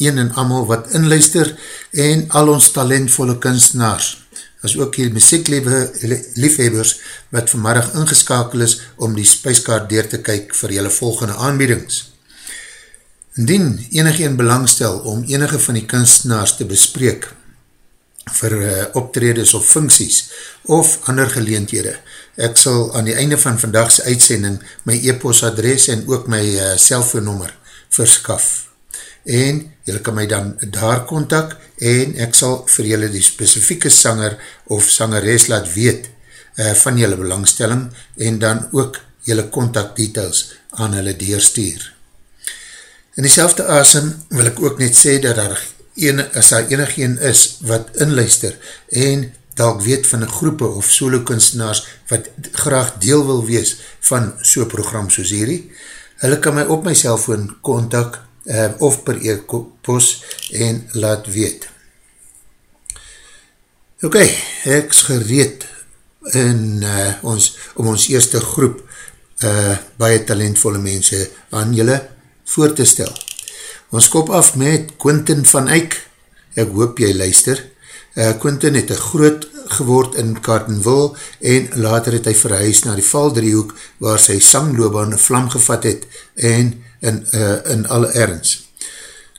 een en amal wat inluister en al ons talentvolle kunstenaars, as ook die muziekliefhebbers wat vanmiddag ingeskakel is om die spijskaart deur te kyk vir jylle volgende aanbiedings. Indien enige een belangstel om enige van die kunstenaars te bespreek vir uh, optredes of funksies of ander geleendhede, ek sal aan die einde van vandagse uitsending my e-post adres en ook my uh, cellfoonnummer verskaf. En jylle kan my dan daar kontak en ek sal vir jylle die specifieke sanger of sangeres laat weet uh, van jylle belangstelling en dan ook jylle kontak details aan hulle deurstuur. In die selfde asem wil ek ook net sê dat daar een, as daar enig een is wat inluister en dalk weet van een groepe of solo kunstenaars wat graag deel wil wees van so'n program soos hierdie, hulle kan my op my cellfoon kontak uh, of per e-post en laat weet. Ok, ek is gereed in, uh, ons, om ons eerste groep uh, baie talentvolle mense aan julle voor te stel. Ons kop af met Quintin van Eyck, ek hoop jy luister, Uh, Quintin het een groot geword in Cartonville en later het hy verhuis na die Valdriehoek waar sy sangloobaan vlam gevat het en in, uh, in alle ergens.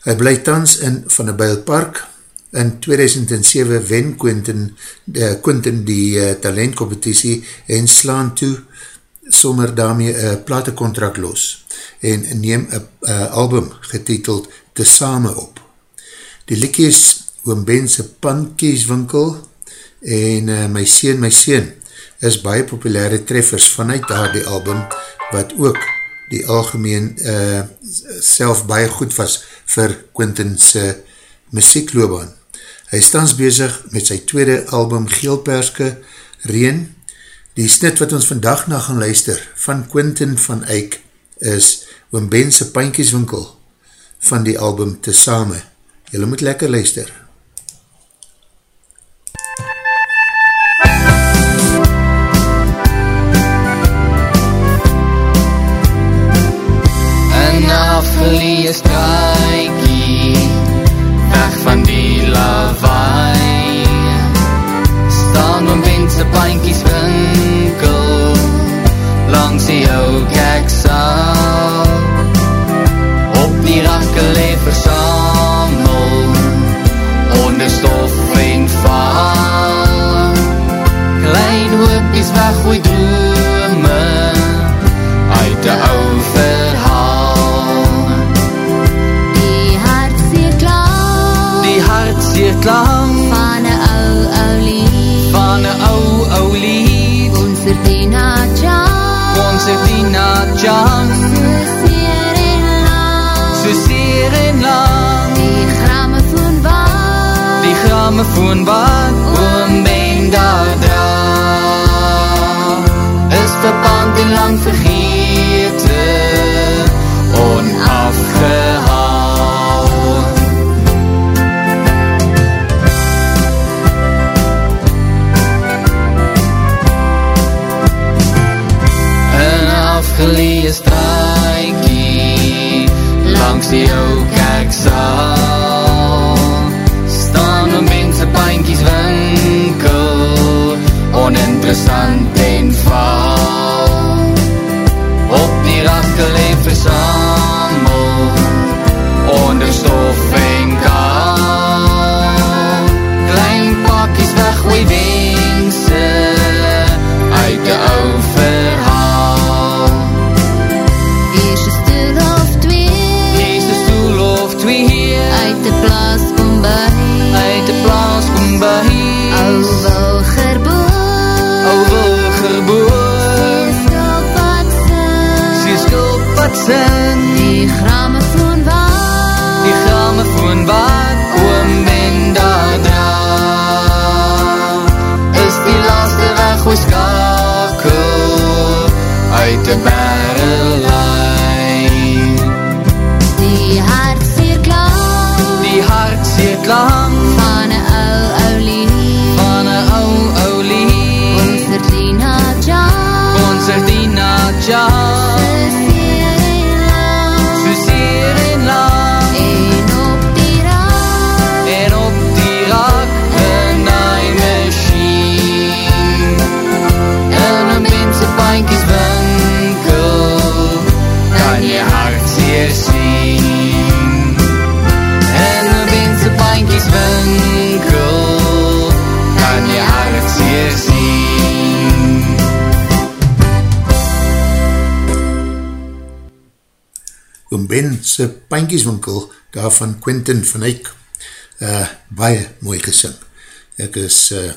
Hy bly tans in Van der Bijl Park. In 2007 wen Quintin, uh, Quintin die uh, talentcompetitie en slaan toe sommer daarmee een platencontract los en neem een uh, album getiteld Te Same op. Die liedjes Oom Bense Pankieswinkel en uh, My Seen, My Seen is baie populaire treffers vanuit daar die album wat ook die algemeen uh, self baie goed was vir Quintin's muziekloobaan. Hy is thans bezig met sy tweede album Geelperske Reen. Die snit wat ons vandag na gaan luister van Quintin van Eyck is Oom Bense Pankieswinkel van die album Tesame. Julle moet lekker luister. Afgelees kajkie Weg van die lawaai. Staan om wense pankies winkel Langs die ou keksaal. Op die rakke leef versamel konsertina jam so seer en lang die grammofoon wat die grammofoon wat oom ben daar dra is verband en lang vergete langs die ou kerksaal staan om mense pijnkies winkel. Oninteressant en val op die rakke leef versamel onder stof en kaal Uit die barrelijn Die hartseer klank oom Ben sy pijnkieswinkel daar van Quentin van Eyck uh, baie mooi gesing. Ek is uh,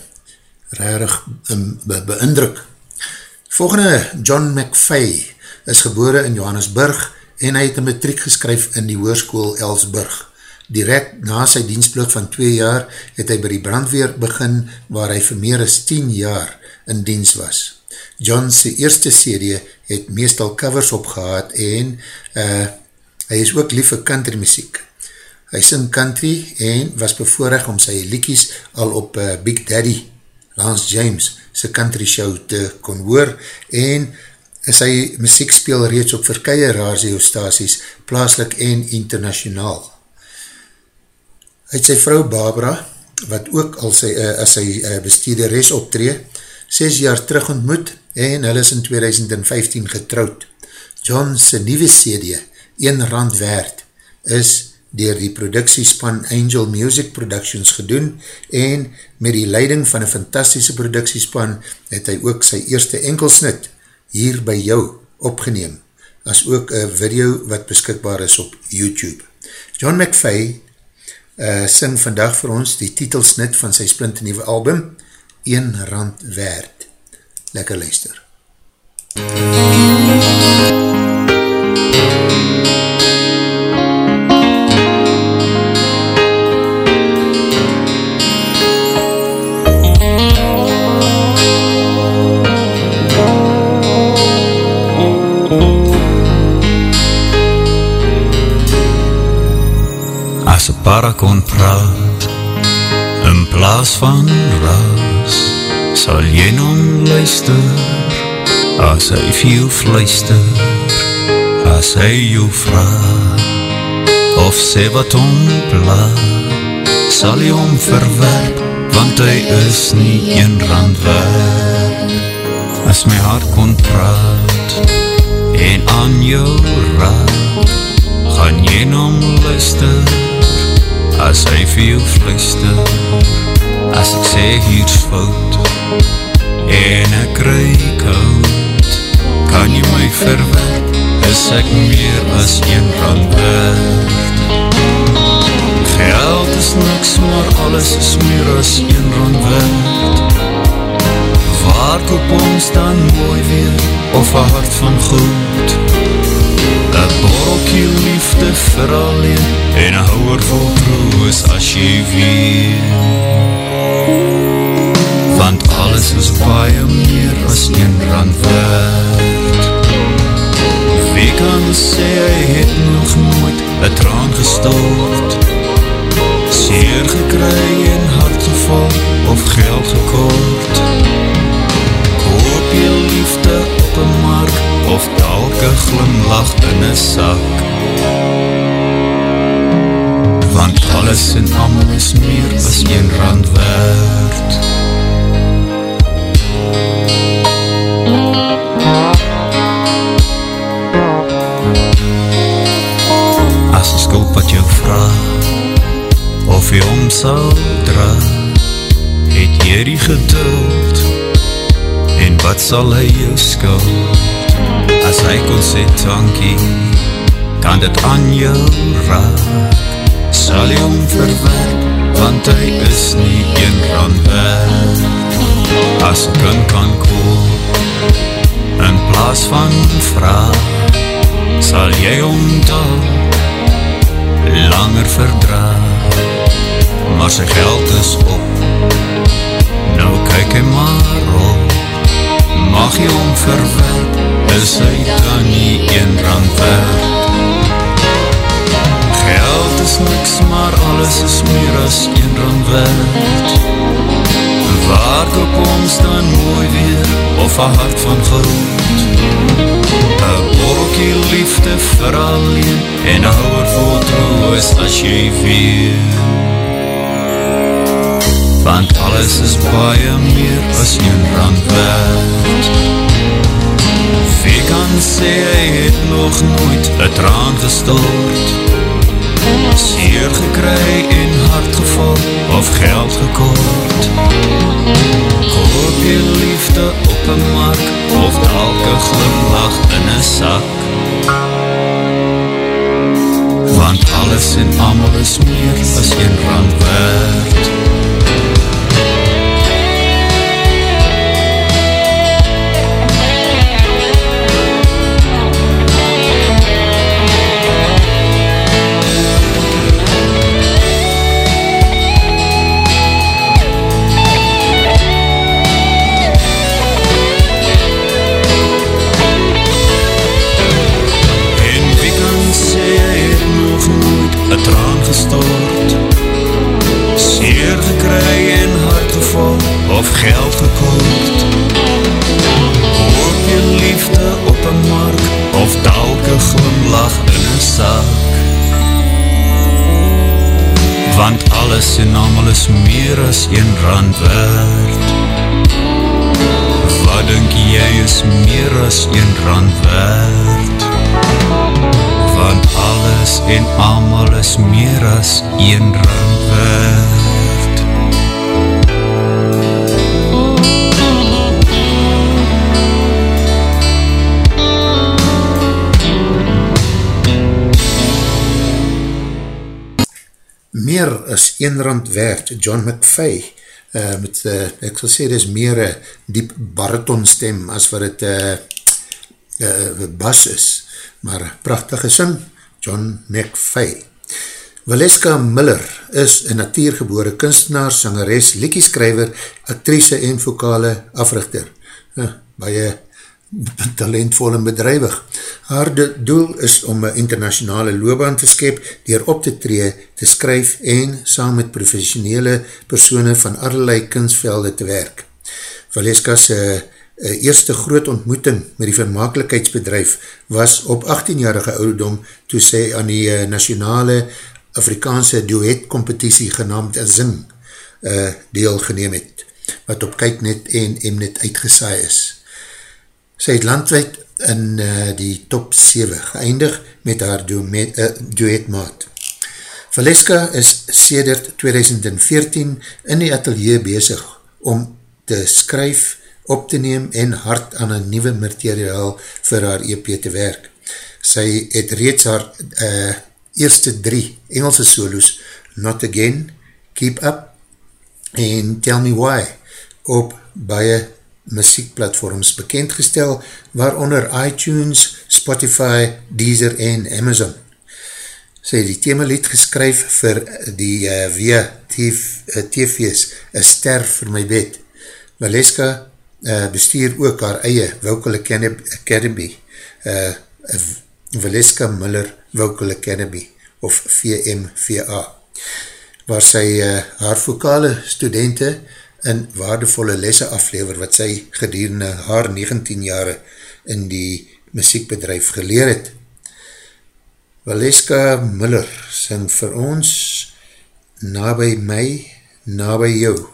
rarig um, be beindruk. Volgende, John McFay is gebore in Johannesburg en hy het een matriek geskryf in die hoerskoel Elsburg. Direct na sy dienstpluk van 2 jaar het hy by die brandweer begin waar hy vir meer as 10 jaar in dienst was. John sy eerste serie het meestal covers opgehaad en uh, hy is ook lief vir country muziek. Hy sing country en was bevoorig om sy liekies al op uh, Big Daddy, Lance James, sy country show te kon hoor en sy muziek speel reeds op verkeie radiostasies, plaaslik en internationaal. Hy het sy vrou Barbara, wat ook al sy, uh, as sy uh, bestuurderes optree, 6 jaar terug ontmoet en hy is in 2015 getrouwd. John sy nieuwe CD, 1 rand waard, is dier die productiespan Angel Music Productions gedoen en met die leiding van een fantastische productiespan het hy ook sy eerste enkelsnit hier by jou opgeneem, as ook een video wat beskikbaar is op YouTube. John McFay uh, sing vandag vir ons die titelsnit van sy splinte nieuwe album, 1 rand waard. Lekker luister. As een para kon praat In plaas van raas Sal jy nom luister As hy veel fluister As hy jou vraag Of sê wat om plaat Sal jy om verwerp Want hy is nie een rand werd As my hart kon praat En aan jou raad Gaan jy nom luister As hy vir jou fluister As ek sê hier's fout En ek kry koud Kan jy my verwerp Is ek meer as een rand werd. Geld is niks Maar alles is meer as een rand werd. Waar koop ons dan mooi weer Of een hart van goed Een borrelkie liefde vir alleen En een houwer vol troos as jy weet. Want alles is baie meer as een rand werd Wie kan sê hy het nog nooit een traan gestort Seer gekry en hart geval of geld gekort? Koop jy liefde op een mark of dalke glimlach in een sak? Want alles en allemaal is meer as een rand werd As een skuld wat jou vraag Of jy om sal dra Het jy die geduld wat sal hy jou skuld? As hy kon sê tankie Kan dit aan jou raak. Sal jy om verwerp Want hy is nie een rand werd. As kan kan koop In plaas van vraag Sal jy omdal Langer verdraag. Maar sy geld is op. Nou kyk hy maar op Mag jy om verwerp Is hy dan nie een rand werd. Geld is niks maar alles is meer as een rand werd. Waar koop ons dan mooi weer Of een hart van goud Een borrelkie liefde vir alleen En houwer vol troos as jy weet Want alles is baie meer as een rand werd Wie kan sê hy het nog nooit een traan gestort? Seer gekry en hart geval of geld gekort? Koop jy liefde op een mark of dalke glimlach in een sak alles en amal is meer as een rand werd. Een rand waard Want alles en allemaal is meer as een rand waard meer as 1 rand werd, John McVeigh, uh, met, uh, ek sal sê, dit is meer een diep bariton stem as wat het uh, uh, bas is, maar prachtige sing, John McVeigh. Valeska Miller is een natuurgebore kunstenaar, sangeres, liekieskrijver, actrice en vokale africhter. Uh, baie talentvol en bedrijwig. Haar doel is om een internationale loopbaan te skep, dier op te tree, te skryf en saam met professionele persone van allerlei kunstvelde te werk. Valeska's uh, eerste groot ontmoeting met die vermakelijkheidsbedrijf was op 18-jarige ouderdom toe sy aan die uh, nationale Afrikaanse duet competitie genaamd Zing uh, deel geneem het, wat op Kijknet en Mnet uitgesaai is. Sy het landwijd in uh, die top 7 geëindig met haar uh, duetmaat. Valeska is sedert 2014 in die atelier bezig om te skryf, op te neem en hard aan een nieuwe materiaal vir haar EP te werk. Sy het reeds haar uh, eerste drie Engelse solos Not Again, Keep Up en Tell Me Why op baie muziekplatforms bekendgestel, waaronder iTunes, Spotify, Deezer en Amazon. Sy het die themalied geskryf vir die uh, Via TV's, A Ster vir my bed. Valeska uh, bestuur ook haar eie Vocal Academy, uh, Valeska Miller Vocal Academy, of VMVA, waar sy uh, haar vokale studenten in waardevolle lesse aflever wat sy gedurende haar 19 jare in die muziekbedrijf geleer het. Valeska Miller sing vir ons Na by my, na by jou.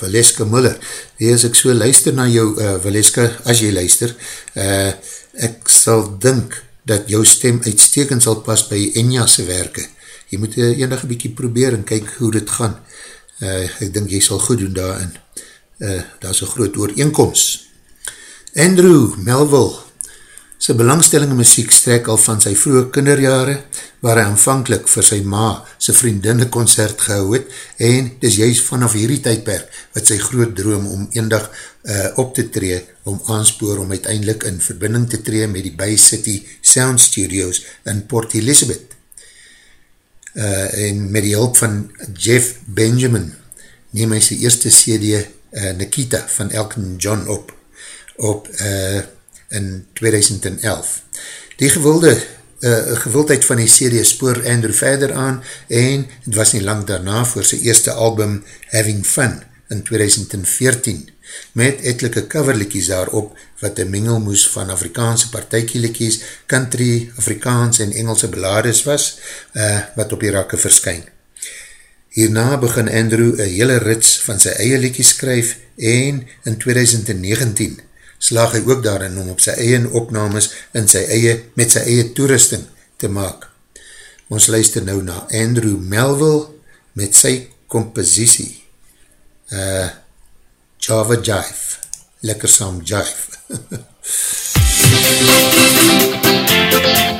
Valeska Muller. Wie as ek so luister na jou, uh, Valeska, as jy luister, uh, ek sal dink dat jou stem uitstekend sal pas by Enja'se werke. Jy moet uh, enige bykie probeer en kyk hoe dit gaan. Uh, ek dink jy sal goed doen daarin. Uh, daar is een groot ooreenkomst. Andrew Melville, sy belangstelling in muziek strek al van sy vroege kinderjare, waar hy aanvankelijk vir sy ma sy vriendinne concert gehou het, en dis juist vanaf hierdie tydperk wat sy groot droom om eendag uh, op te tree, om aanspoor om uiteindelik in verbinding te tree met die Bay City Sound Studios in Port Elizabeth. Uh, en met die hulp van Jeff Benjamin neem hy sy eerste CD uh, Nikita van Elton John op, op uh, in 2011. Die gewilde uh, gewildheid van die serie spoor Andrew verder aan en het was nie lang daarna voor sy eerste album Having Fun in 2014 met etelike coverlikies daarop wat een mengelmoes van Afrikaanse partijkielikies, country, Afrikaans en Engelse belades was uh, wat op die rakke verskyn. Hierna begin Andrew een hele rits van sy eie likies skryf en in 2019 slaag hy ook daarin om op sy eie opnames in sy eie, met sy eie toerusting te maak. Ons luister nou na Andrew Melville met sy compositie uh, Java Jive. Lekker saam Jive.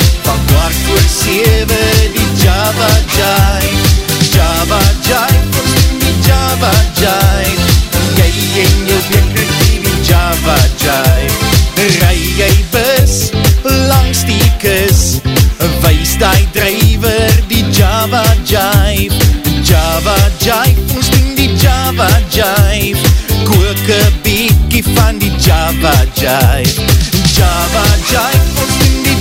kwart voor sewe die Java Jive Java Jive, ons doen die Java Jive Jy en jou weker die Java Jive Rij jy bus, langs die kus Wees die drijver die Java Jive Java Jive, ons doen die Java Jive Kook een beekie van die Java Jive Java Jive, ons doen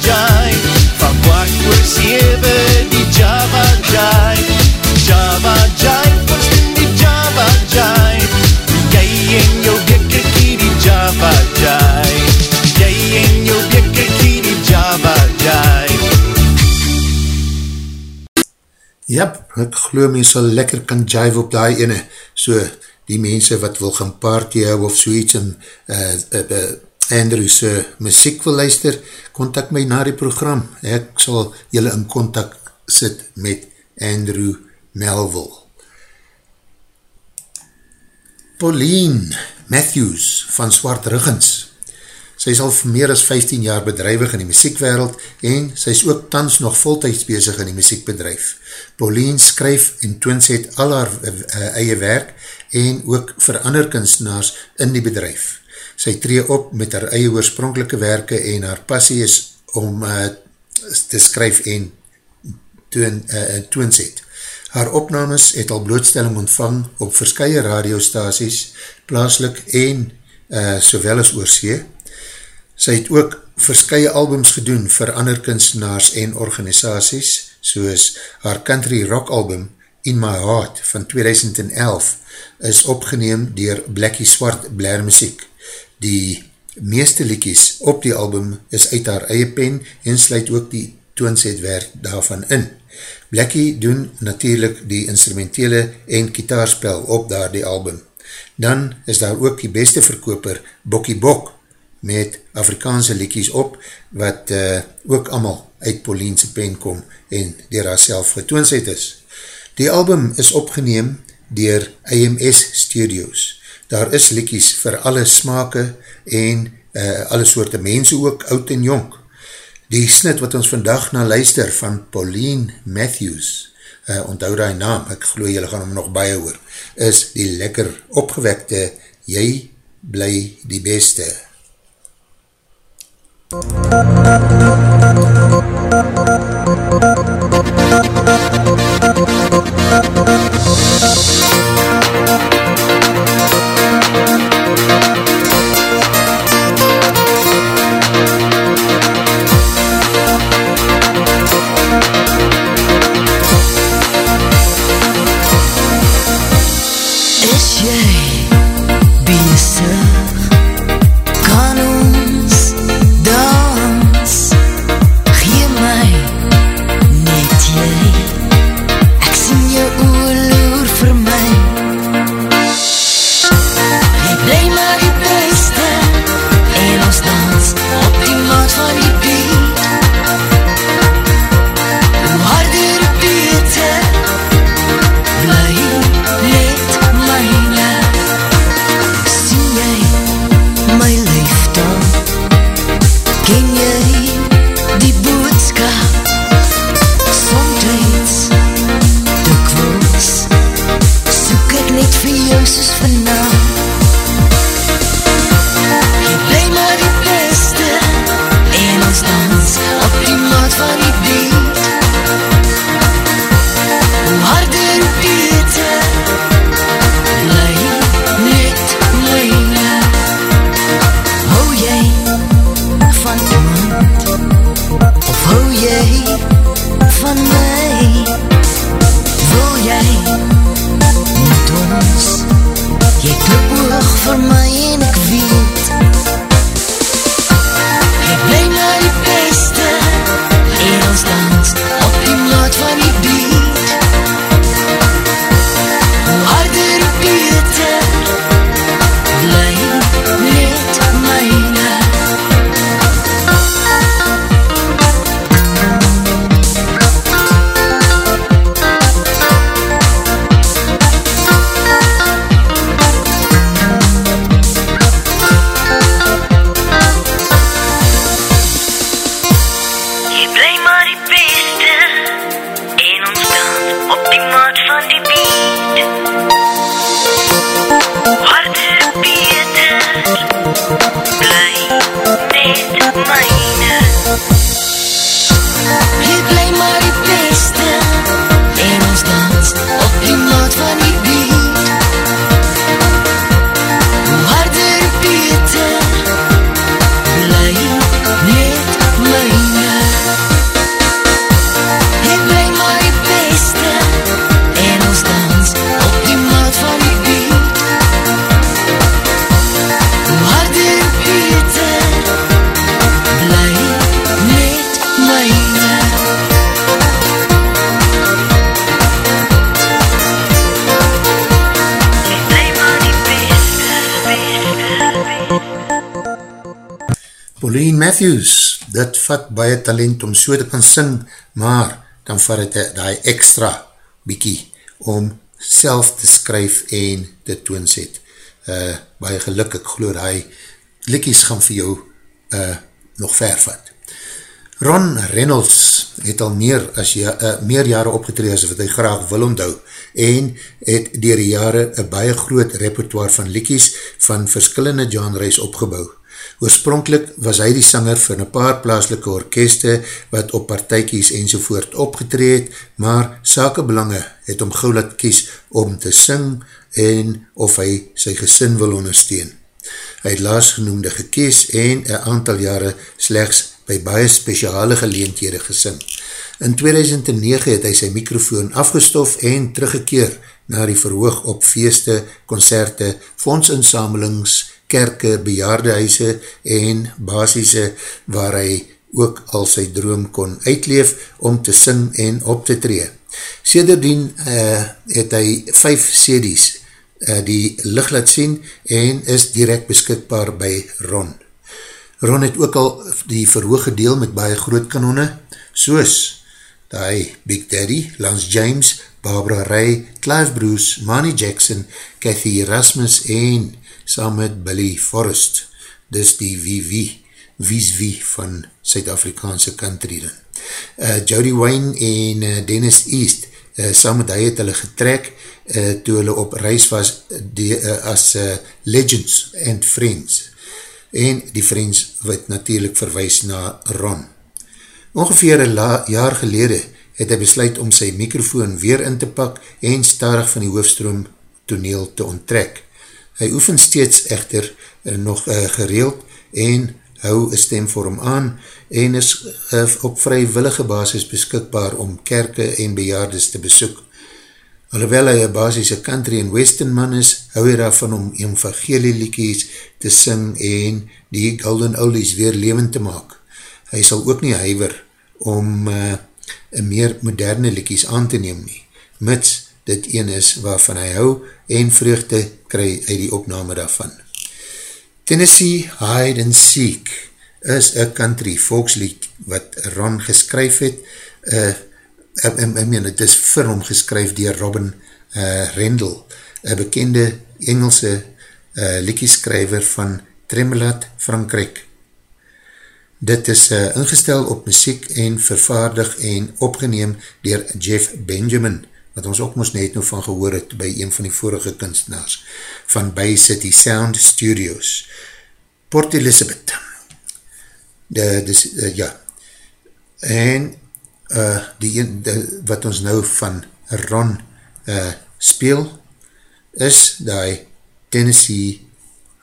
Jive Van kwart voor sewe die Java Jive Java Jive, ons doen die Java Jive Jy en jou bekerkie die Java Jive Jap, ek geloof my sal lekker kan jive op die ene, so die mense wat wil gaan party hou of soeits en uh, uh, uh, Andrew's uh, muziek wil luister, contact my na die program, ek sal julle in contact sit met Andrew Melville. Pauline Matthews van Swart Ruggens, Sy is al meer as 15 jaar bedrijwig in die muziekwereld en sy is ook tans nog voltijds bezig in die muziekbedrijf. Pauline skryf en toonset al haar uh, eie werk en ook vir ander kunstenaars in die bedrijf. Sy tree op met haar eie oorspronkelike werke en haar passie is om uh, te skryf en toon, uh, toonset. Haar opnames het al blootstelling ontvang op verskye radiostaties, plaaslik en uh, sowel as oorsee, Sy het ook verskye albums gedoen vir ander kunstenaars en organisaties, soos haar country rock album In My Heart van 2011 is opgeneem dier Blackie Swart Blair Muziek. Die meeste liekies op die album is uit haar eie pen en sluit ook die toonsetwerk daarvan in. Blackie doen natuurlijk die instrumentele en kitaarspel op daar die album. Dan is daar ook die beste verkoper Bokkie Bok met Afrikaanse liekies op wat uh, ook allemaal uit Pauliense pen kom en dier haar self getoonset is. Die album is opgeneem dier AMS Studios. Daar is liekies vir alle smake en uh, alle soorte mense ook, oud en jonk. Die snit wat ons vandag na luister van Pauline Matthews, uh, onthou die naam, ek geloof jylle gaan hom nog baie hoor, is die lekker opgewekte Jy bly die beste. Matthews, vat baie talent om so te kan sing, maar dan vat het die extra bykie om self te skryf en te toonset. Uh, baie geluk, ek geloof die likkies gaan vir jou uh, nog ver vat. Ron Reynolds het al meer, as ja, uh, meer jare opgetree as wat hy graag wil onthou en het dier die jare een baie groot repertoire van likkies van verskillende genres opgebouw. Oorspronkelijk was hy die sanger vir een paar plaaslike orkeste wat op partijkies enzovoort opgetreed, maar sakebelange het om gauw laat kies om te sing en of hy sy gesin wil ondersteun. Hy het laas genoemde gekees en een aantal jare slechts by baie speciale geleenthede gesing. In 2009 het hy sy microfoon afgestof en teruggekeer na die verhoog op feeste, concerte, fondsinsamelings, kerke, bejaardehuise en basisse waar hy ook al sy droom kon uitleef om te sing en op te tree. Sederdien uh, het hy vijf cd's uh, die licht laat sien en is direct beskikbaar by Ron. Ron het ook al die verhoog gedeel met baie groot kanone, soos die Big Daddy, Lance James, Barbara Ray, Clive Bruce, Manny Jackson, Cathy Erasmus en saam met Billy Forrest, dis die wie wie, wie's wie van Suid-Afrikaanse country dan. Uh, Jody Wayne en uh, Dennis East, uh, saam met hy het hulle getrek, uh, toe hulle op reis was die, uh, as uh, Legends and Friends. En die Friends wat natuurlijk verwijs na Ron. Ongeveer een jaar gelede het hy besluit om sy microfoon weer in te pak en starig van die hoofstroom toneel te onttrek. Hy oefen steeds echter uh, nog uh, gereeld en hou een stem voor hom aan en is uh, op vrywillige basis beskikbaar om kerke en bejaardes te besoek. Alhoewel hy een basis country en western man is, hou hy daarvan om evangelieliekies te sing en die golden oldies weer levend te maak hy sal ook nie huiver om uh, meer moderne likies aan te neem nie, mits dit een is waarvan hy hou en vreugde kry uit die opname daarvan. Tennessee Hide and Seek is een country volkslied wat Ron geskryf het, uh, ek, ek meen, het is vir hom geskryf dier Robin uh, Rendel, een bekende Engelse uh, liekieskryver van Tremelat, Frankrijk, Dit is uh, ingestel op muziek en vervaardig en opgeneem dier Jeff Benjamin, wat ons ook moest net nou van gehoor het by een van die vorige kunstenaars, van Bay City Sound Studios. Port Elizabeth. De, de, uh, ja. En uh, die een, de, wat ons nou van Ron uh, speel, is die Tennessee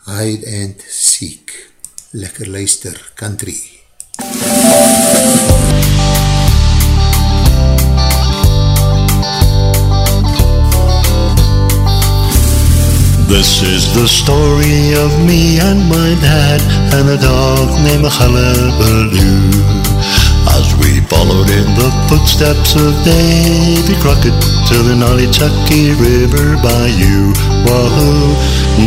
Hide and Seek lekker luister, country. This is the story of me and my dad and a dog named Hullabaloo. As we followed in the footsteps of Davy Crockett to the Nollichucky River Bayou. Wahoo,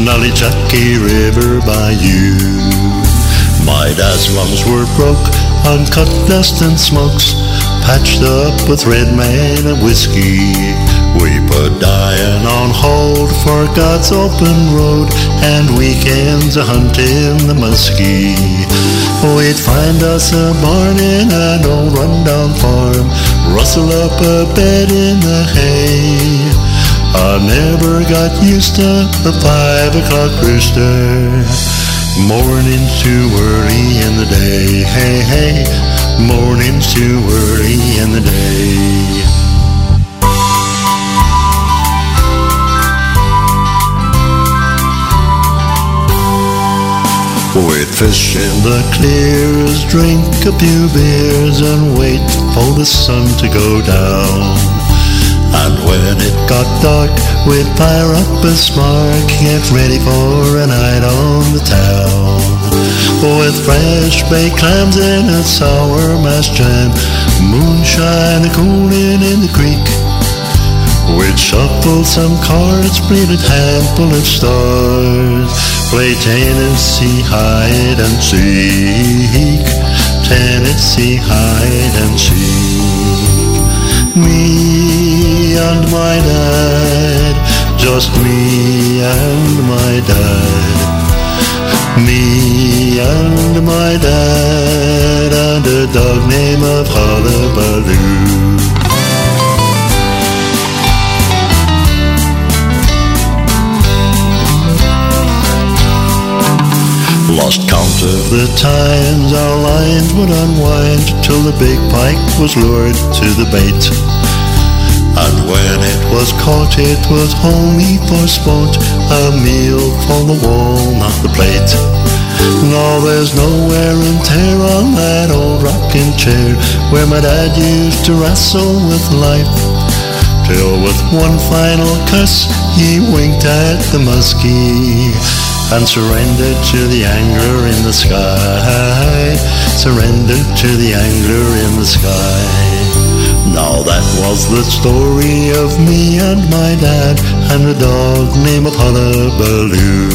Nollichucky River Bayou. My dad's lungs were broke, uncut dust and smokes, patched up with red man and whiskey. Put dying on hold for God's open road and weekends a hunt in the muskie. We'd find us a barn in an old rundown farm, rustle up a bed in the hay. I never got used to the five o'clock rooster. Morning's too early in the day, hey, hey. Morning's too early in the day. We'd fish in the clears, drink a few beers, and wait for the sun to go down. And when it got dark, we'd fire up a spark, get ready for a night on the town. With fresh baked clams and a sour mash jam, moonshine cooling in the creek. We'd shuffle some cards, play a handful of stars, play Tennessee hide and seek, Tennessee hide and seek. Me and my dad, just me and my dad. Me and my dad and a dog named Hullabaloo. Of the times our lines would unwind till the big pike was lured to the bait. And when it was caught, it was only for sport, a meal for the wall, not the plate. No, there's no wear and tear on that old rocking chair where my dad used to wrestle with life. Till with one final cuss, he winked at the muskie and surrendered to the angler in the sky. Surrendered to the angler in the sky. Now that was the story of me and my dad and a dog named Hullabaloo.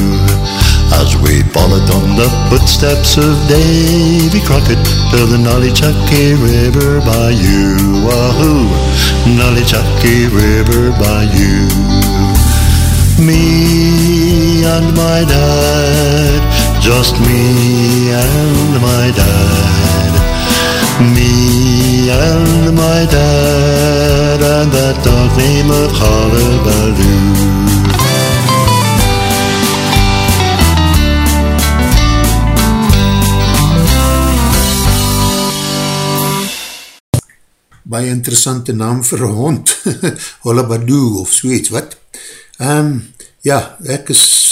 As we followed on the footsteps of Davy Crockett to the Nollichucky River Bayou. Wahoo! Nollichucky River Bayou. Me and my dad, just me and my dad. Me and my dad, and that dog named Hullabaloo. baie interessante naam vir hond, Hollabadoo of soeets, wat? Um, ja, ek is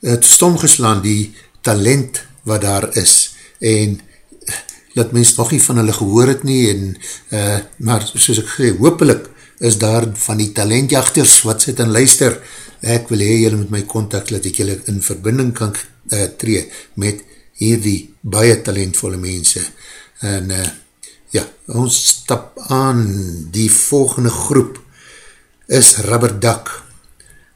het stom geslaan, die talent wat daar is, en dat mens nog nie van hulle gehoor het nie, en, uh, maar soos ek gesê, hoopelik is daar van die talentjachters wat sit en luister, ek wil hee julle met my contact, dat ek julle in verbinding kan uh, tree met hierdie baie talentvolle mense, en uh, ja, ons stap aan, die volgende groep is Rubber Duck,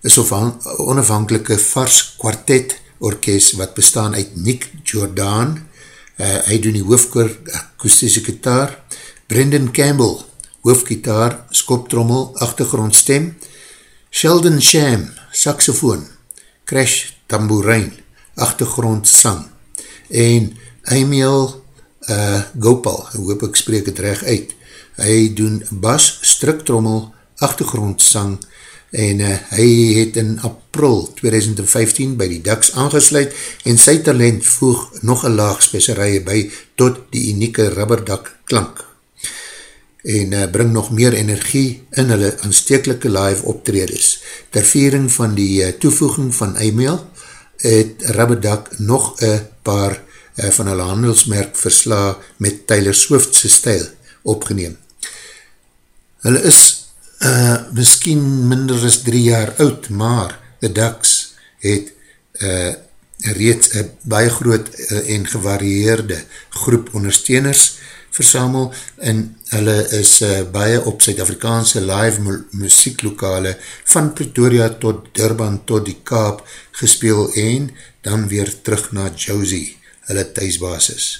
is onafhankelike vars kwartet orkest wat bestaan uit Nick Jordan, uh, hy doen die hoofdkoor akoestische gitaar, Brendan Campbell, hoofdgitaar, skoptrommel, achtergrondstem, Sheldon Sham, saxofoon, Crash Tambourine, achtergrondsang, en Emil uh, Gopal, ek hoop ek spreek het recht uit, hy doen bas, striktrommel, achtergrondsang, en uh, hy het in april 2015 by die DAX aangesluit en sy talent voeg nog een laag speserije by tot die unieke rubberdak klank en uh, bring nog meer energie in hulle aanstekelike live optredes. Ter viering van die uh, toevoeging van e-mail het rubberdak nog een paar uh, van hulle handelsmerk versla met Taylor Swiftse stijl opgeneem. Hulle is uh, miskien minder as drie jaar oud, maar The Ducks het uh, reeds een baie groot uh, en gevarieerde groep ondersteuners versamel en hulle is uh, baie op Suid-Afrikaanse live mu muzieklokale van Pretoria tot Durban tot die Kaap gespeel en dan weer terug na Josie, hulle thuisbasis.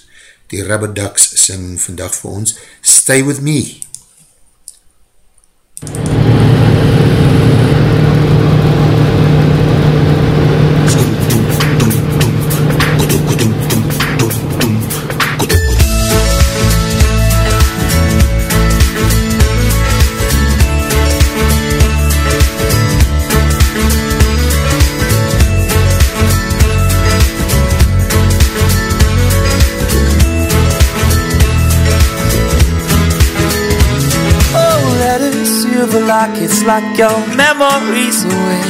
Die Rubber Ducks sing vandag vir ons Stay With Me. よし! Like it's your memories away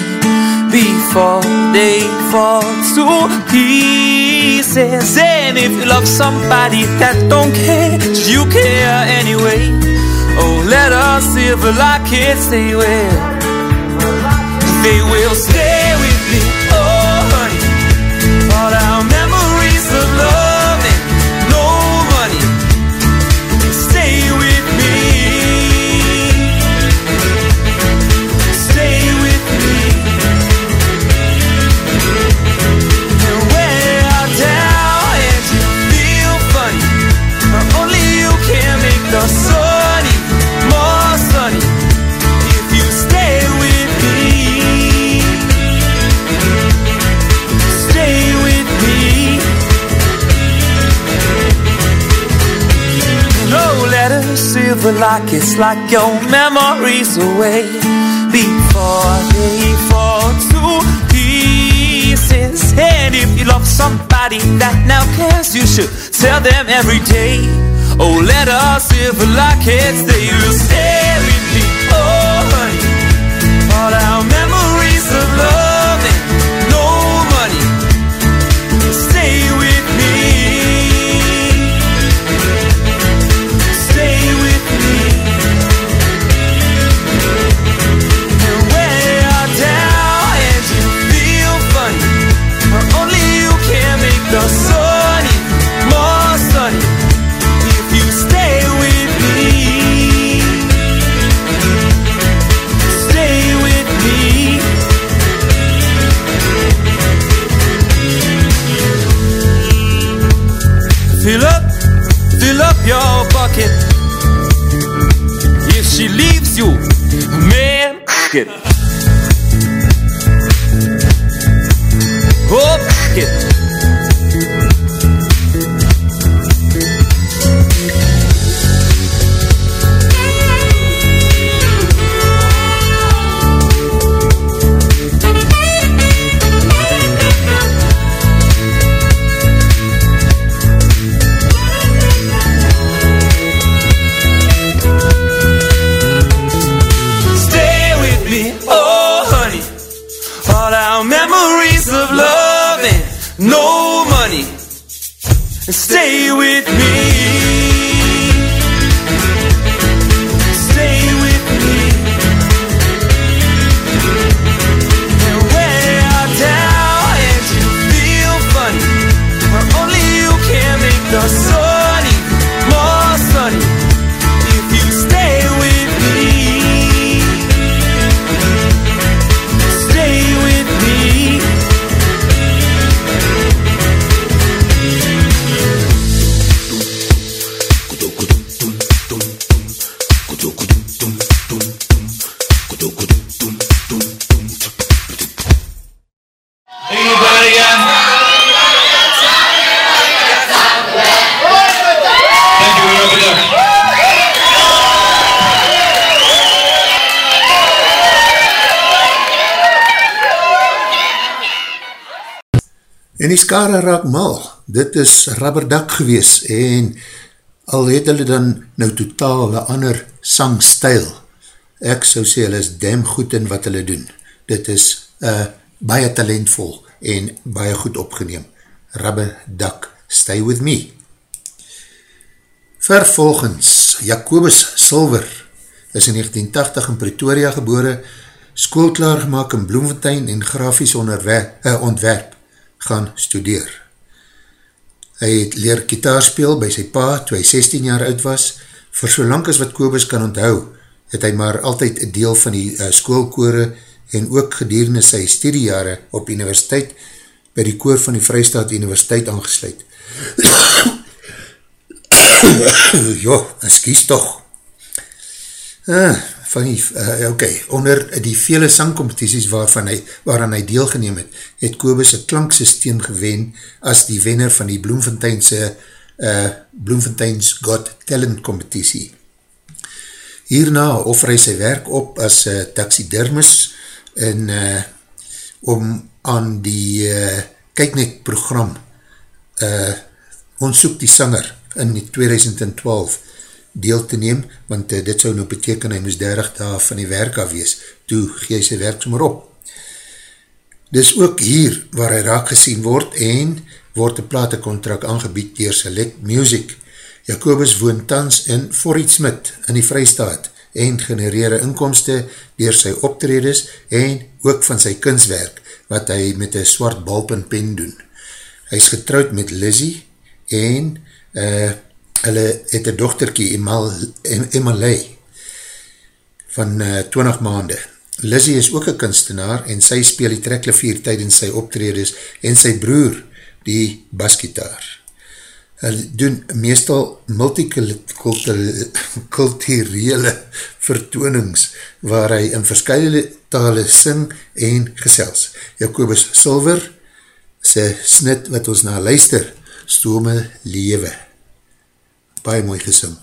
before they fall to pieces. And if you love somebody that don't care, do you care anyway. Oh, let us live like it's they will. They will stay silver like it's like your memories away before they fall to pieces. And if you love somebody that now cares, you should tell them every day. Oh, let us live like it's they will stay Skare raak mal, dit is rubberdak gewees en al het hulle dan nou totaal een ander sangstijl. Ek sou sê hulle is dem goed in wat hulle doen. Dit is uh, baie talentvol en baie goed opgeneem. Rubberdak, stay with me. Vervolgens, Jacobus Silver is in 1980 in Pretoria gebore, schoolklaar gemaakt in Bloemfontein en grafies onderwerp, uh, ontwerp gaan studeer. Hy het leer kitaar speel by sy pa toe hy 16 jaar oud was. Voor so lang as wat Kobus kan onthou, het hy maar altyd een deel van die uh, skoolkore en ook gedurende sy studiejare op universiteit by die koor van die Vrystaat Universiteit aangesluit. jo, excuse toch. Ah, van die, uh, ok, onder die vele sangcompetities waarvan hy, waaraan hy deelgeneem het, het Kobus een klanksysteem gewen as die wenner van die Bloemfonteinse uh, Bloemfonteins Got Talent competitie. Hierna offer hy sy werk op as uh, taxidermis en uh, om aan die uh, Kijknet program uh, Ontsoek die Sanger in 2012 deel te neem, want uh, dit sou nou beteken, hy moes 30 dagen van die werk afwees, toe gee hy sy werk sommer op. Dis ook hier waar hy raak gesien word en word die platekontrak aangebied dier Select Music. Jacobus woon tans in Forrietsmit in die Vrystaat en genereer inkomste dier sy optredes en ook van sy kunstwerk wat hy met een swart balpen pen doen. Hy is getrouwd met Lizzie en uh, hulle het een dochterkie Emalei van uh, 20 maande. Lizzie is ook een kunstenaar en sy speel die treklevier tydens sy optredes en sy broer die basgitaar. Hulle doen meestal multikulturele vertoonings waar hy in verskye tale sing en gesels. Jacobus Silver, sy snit wat ons na luister, Stome Lewe baie mooi gesing.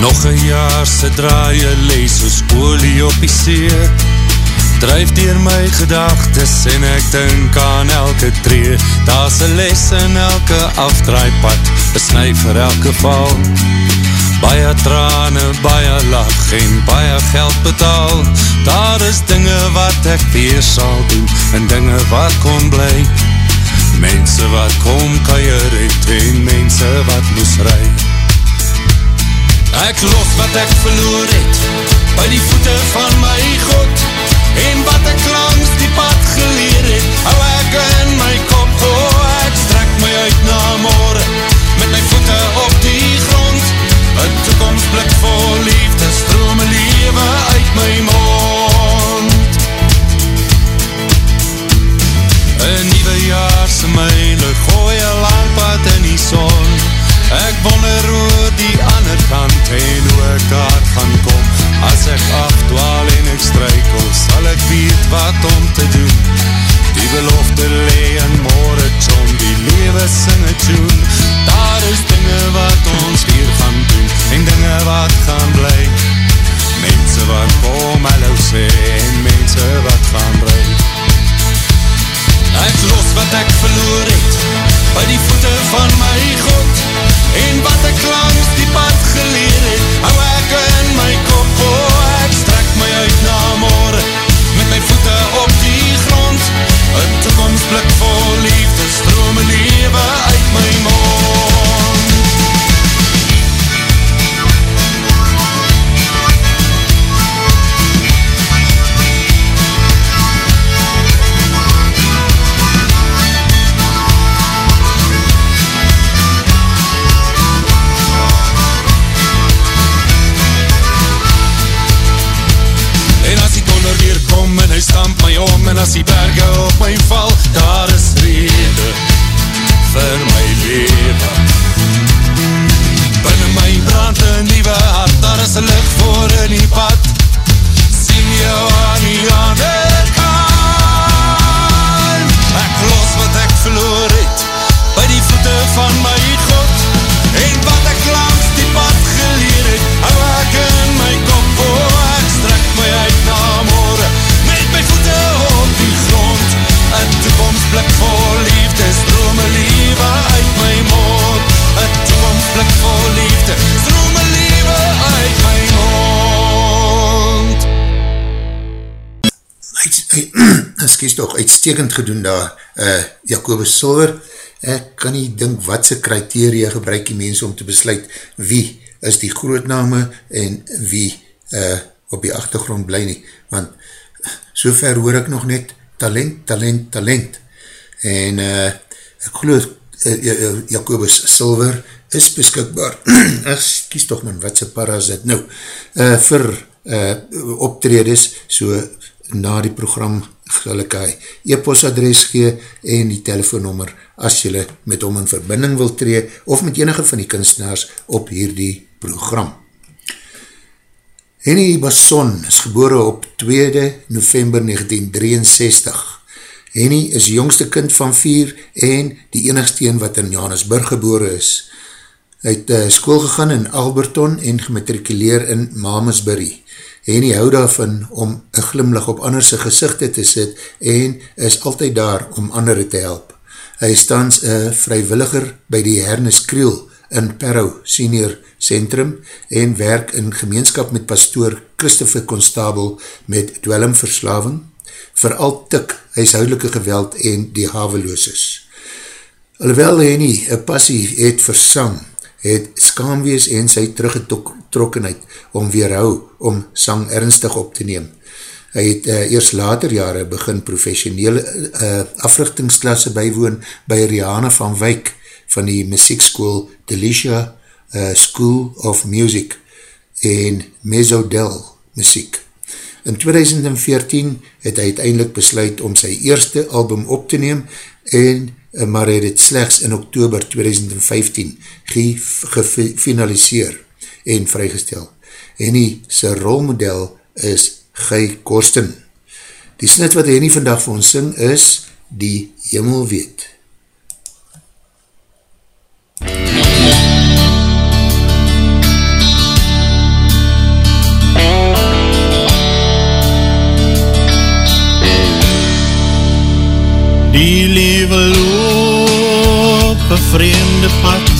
Nog een jaar se draaie lees soos olie op die see Drijf dier my gedagtes en ek dink aan elke tree. Da's een les in elke afdraaipad, besnui vir elke val. Baie trane, baie lach en baie geld betaal. Daar is dinge wat ek weer sal doen En dinge wat kon bly. Mense wat kom kaier het En mense wat moes ry. Ek los wat ek verloor het By die voete van my God En wat ek langs die pad geleer uitstekend gedoen daar, uh, Jacobus Silver, ek kan nie dink wat sy kriteria gebruik die mense om te besluit wie is die grootname en wie uh, op die achtergrond bly nie, want so ver hoor ek nog net talent, talent, talent. En uh, ek geloof uh, Jacobus Silver is beskikbaar. Ek kies toch man, wat sy para is dit? Nou, uh, vir uh, optredes so na die program sal ek hy e-post adres gee en die telefoonnummer as jylle met hom in verbinding wil tree of met enige van die kunstenaars op hierdie program. Henny Basson is gebore op 2 november 1963. Henny is jongste kind van vier en die enigste een wat in Johannesburg gebore is. Hy het uh, school gegaan in Alberton en gematrikuleer in Mamasbury en hy hou daarvan om een glimlach op anderse gezichte te sit en is altyd daar om andere te help. Hy is tans een vrywilliger by die Hernes Kriel in Perro Senior Centrum en werk in gemeenskap met pastoor Christopher Constabel met dwelmverslaving, vooral tik huishoudelike geweld en die haveloosis. Alhoewel nie een passie het versang, het skaamwees en sy teruggetrokkenheid om weerhou om sang ernstig op te neem. Hy het uh, eers later jare begin professionele uh, africhtingsklasse bywoon by Rihanna van Wyk van die muziekskool Delicia uh, School of Music en Mesodel muziek. In 2014 het hy uiteindelik besluit om sy eerste album op te neem en Eh, maar het het slechts in oktober 2015 gefinaliseer en vrygestel. En die sy rolmodel is Guy Korsten. Die snit wat nie vandag vir ons sing is Die Himmel Weet. Die lewe loop een vreemde pad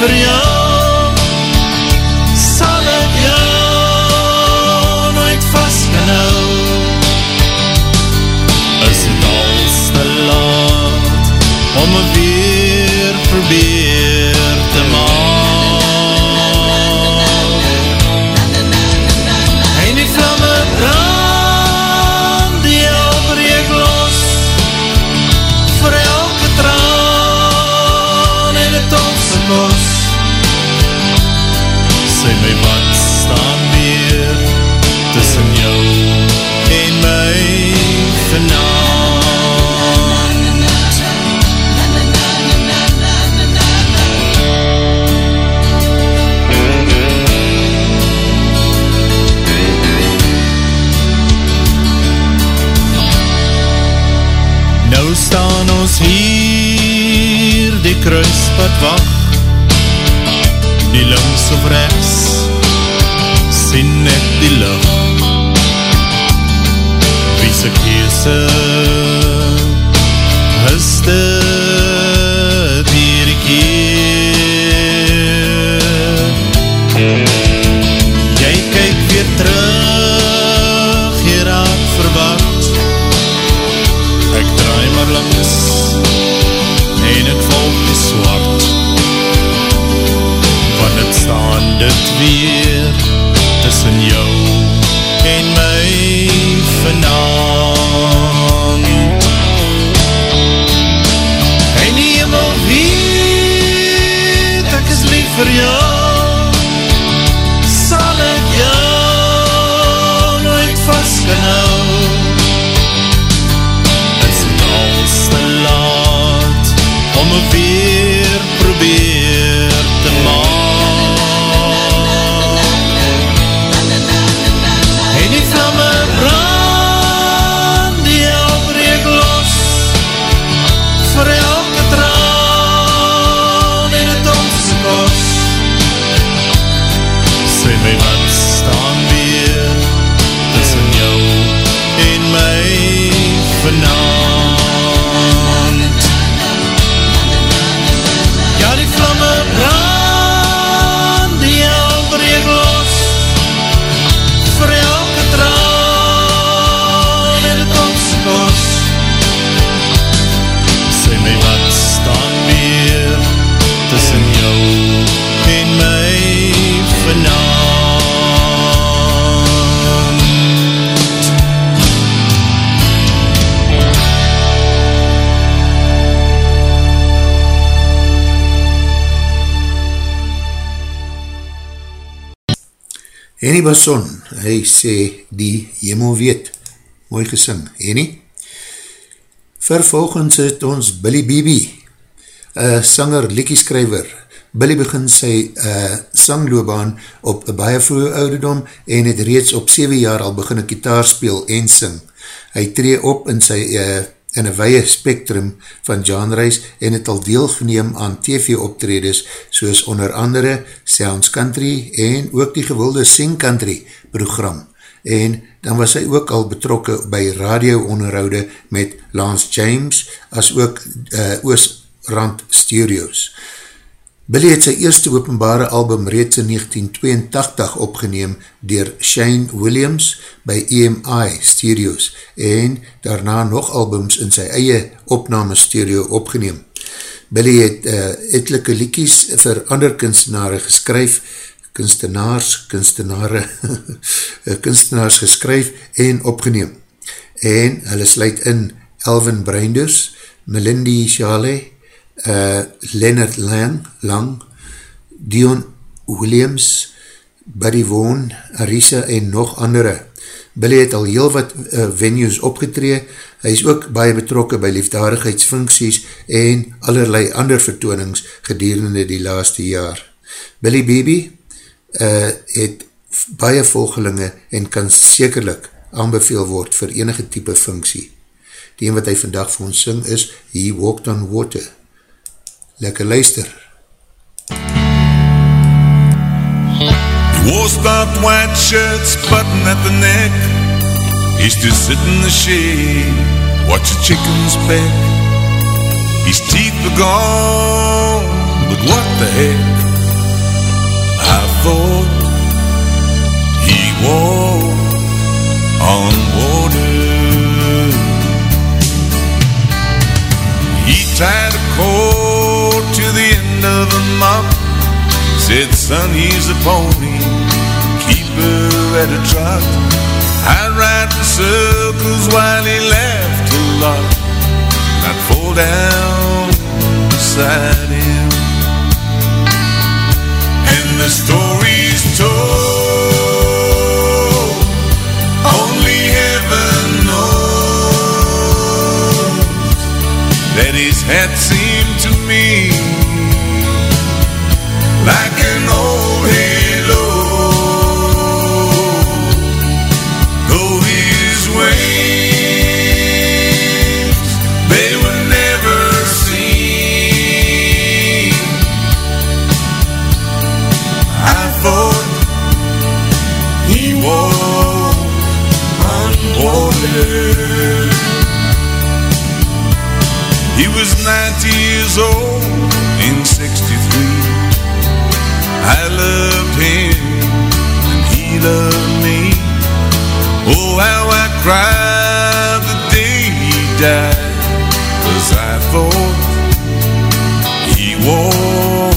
vir jou. Sal ek jou nooit vast kan hou is het als te laat om weer probeer die kruispad wacht, nie links of rechts, sien net die lucht. Wie se kiese is dit weer tussen jou en my vanavond en die hemel weet ek is lief vir jou Henny Basson, hy sê die hemel weet, mooi gesing, Henny. Vervolgens het ons Billy Bibi, uh, sanger, liekieskrijver. Billy begin sy uh, sangloobaan op baie vroege ouderdom en het reeds op 7 jaar al begin een kitaar speel en sing. Hy tree op in sy uh, in een weie spectrum van genres en het al deel geneem aan TV-optredes soos onder andere Sounds Country en ook die gewilde Sing Country program. En dan was hy ook al betrokke by radio-onderhoude met Lance James as ook uh, Oosrand Studios. Billy het sy eerste openbare album reeds in 1982 opgeneem dier Shane Williams by EMI Studios en daarna nog albums in sy eie opname studio opgeneem. Billy het uh, etelike liekies vir ander kunstenare geskryf, kunstenaars, kunstenare, kunstenaars geskryf en opgeneem. En hulle sluit in Alvin Breinders, Melindy Chalet, uh, Leonard Lang, Lang, Dion Williams, Buddy Vaughan, Arisa en nog andere. Billy het al heel wat uh, venues opgetree, hy is ook baie betrokke by liefdadigheidsfunksies en allerlei ander vertoonings gedurende die laaste jaar. Billy Baby uh, het baie volgelinge en kan sekerlik aanbeveel word vir enige type funksie. Die een wat hy vandag vir ons sing is He Walked on Water. Lekker luister. He wore starched white shirts, button at the neck. Used to sit in the shade, watch the chickens peck. His teeth were gone, but what the heck? I thought he walked on water. He tied of a mop Said, son, he's a pony, keep her at a trot. I'd ride in circles while he laughed a lot. I'd fall down beside him. And the story's told, only heaven knows that his hat was 90 years old in 63. I loved him and he loved me. Oh, how I cried the day he died. Cause I thought he walked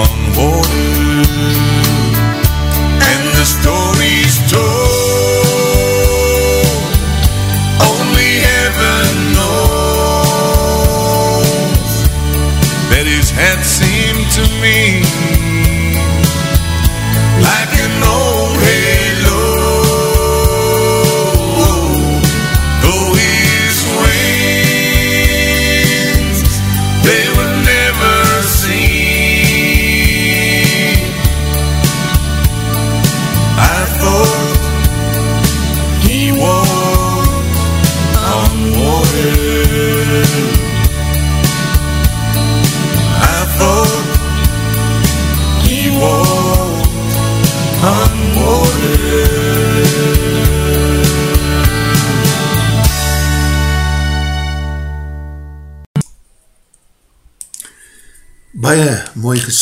on water. And the story's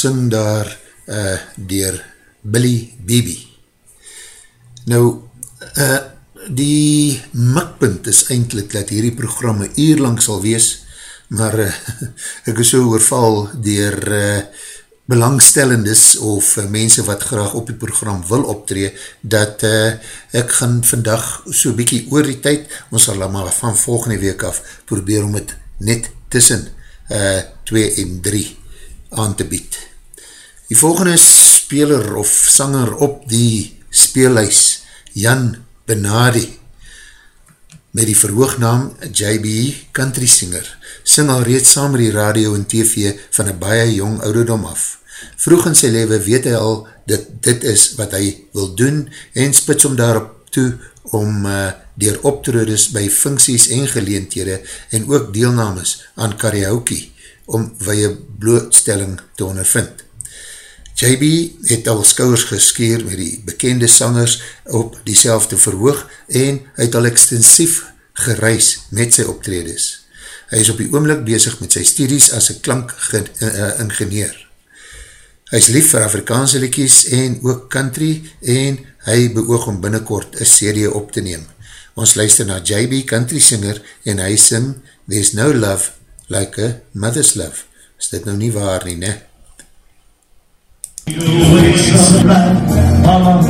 gesing daar uh, dier Billy Beebe. Nou, uh, die mikpunt is eindelijk dat hierdie programme uur lang sal wees, maar uh, ek is so oorval dier uh, belangstellendes of uh, mense wat graag op die program wil optree, dat uh, ek gaan vandag so bykie oor die tyd, ons sal maar van volgende week af probeer om het net tussen 2 uh, en 3 aan te bied. Die volgende speler of sanger op die speelhuis, Jan Benadi, met die verhoognaam JB Country Singer, sing al reeds saam met die radio en tv van een baie jong ouderdom af. Vroeg in sy leven weet hy al dat dit is wat hy wil doen en spits om daarop toe om uh, dier optredes by funksies en geleenthede en ook deelnames aan karaoke om wye blootstelling te ondervind. JB het al skouwers geskeer met die bekende sangers op die selfde verhoog en het al extensief gereis met sy optredes. Hy is op die oomlik bezig met sy studies as een klank ingenieur. Hy is lief vir Afrikaanse liedjes en ook country en hy beoog om binnenkort een serie op te neem. Ons luister na JB Country Singer en hy sing There's no love like a mother's love. Is dit nou nie waar nie, ne? Mama,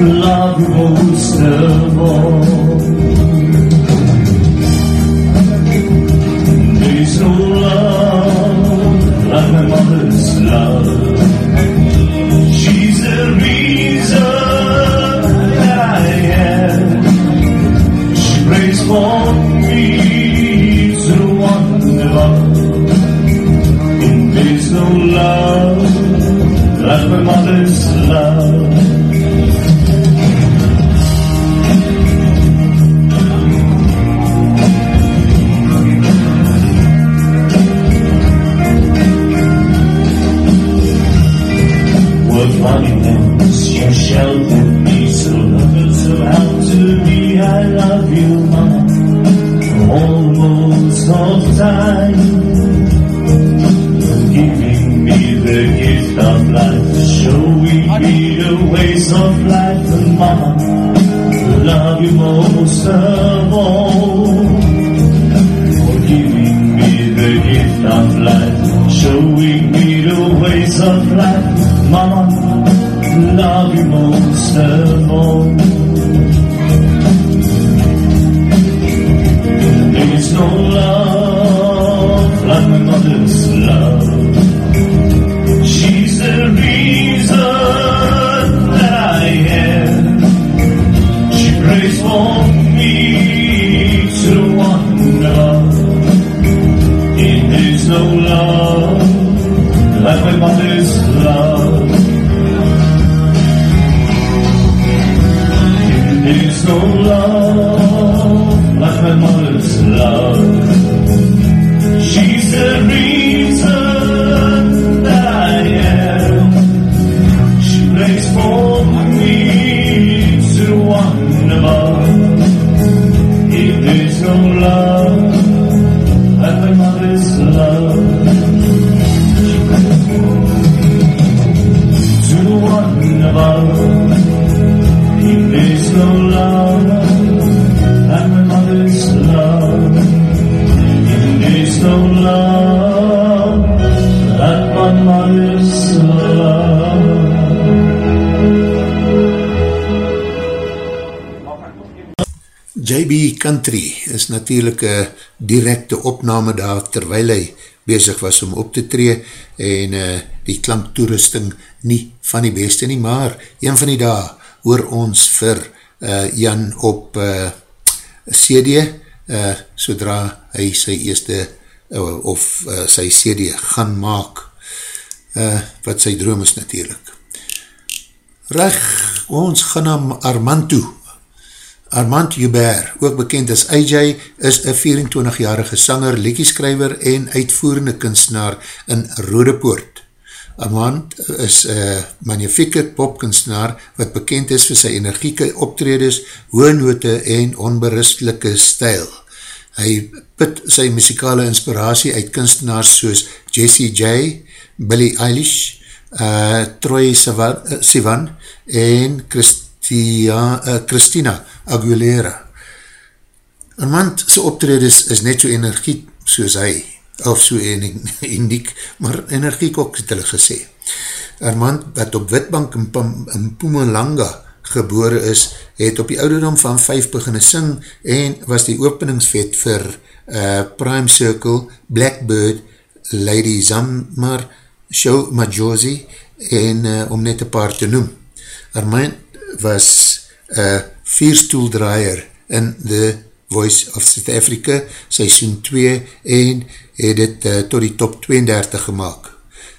love you most of all. There's no love Mama, almost of time. Giving me the gift of life, me the ways of life, and Mama, love you most of all. For giving me the gift of life, showing me the ways of life, Mama, love you most of all. There is no love like my mother's my mother's love. And there's no love like my mother's love. She's the reason Country is natuurlijk een directe opname daar terwijl hy bezig was om op te tree en uh, die klank toerusting nie van die beste nie, maar een van die daar hoor ons vir uh, Jan op uh, CD uh, sodra hy sy eerste uh, of uh, sy CD gaan maak uh, wat sy droom is natuurlijk. Reg, ons gaan na Armand toe Armand Joubert, ook bekend as AJ, is een 24-jarige sanger, lekkieskrijver en uitvoerende kunstenaar in Rodepoort. Armand is een magnifieke popkunstenaar wat bekend is vir sy energieke optredes, hoognote en onberistelike stijl. Hy put sy muzikale inspiratie uit kunstenaars soos Jessie J, Billie Eilish, uh, Troy Sivan en Christine Christia, uh, Christina Aguilera. Armand sy optredes is net so energiek soos hy, of so uniek, maar energiek ook het hulle gesê. Armand, wat op Witbank in, in Pumalanga gebore is, het op die ouderdom van 5 beginne sing en was die openingsvet vir uh, Prime Circle, Blackbird, Lady Zammar, Show Majosi en uh, om net een paar te noem. Armand was een vierstoeldraaier in The Voice of South Africa, seisoen 2, en het het uh, tot die top 32 gemaakt.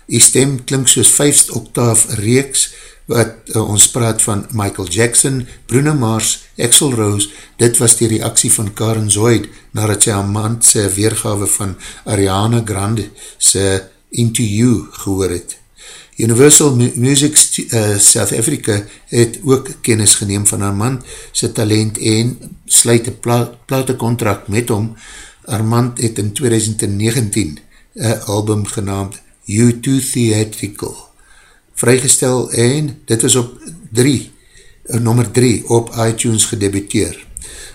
Die stem klink soos 5 octaaf reeks, wat uh, ons praat van Michael Jackson, Bruno Mars, Axel Rose, dit was die reaksie van Karen Zoid, nadat sy aan maand sy weergave van Ariana Grande sy Into You gehoor het. Universal Music uh, South Africa het ook kennis geneem van Armand sy talent en sluit een pla platencontract met hom. Armand het in 2019 een album genaamd U2 Theatrical vrygestel en dit was op 3, uh, nummer 3 op iTunes gedebuteer.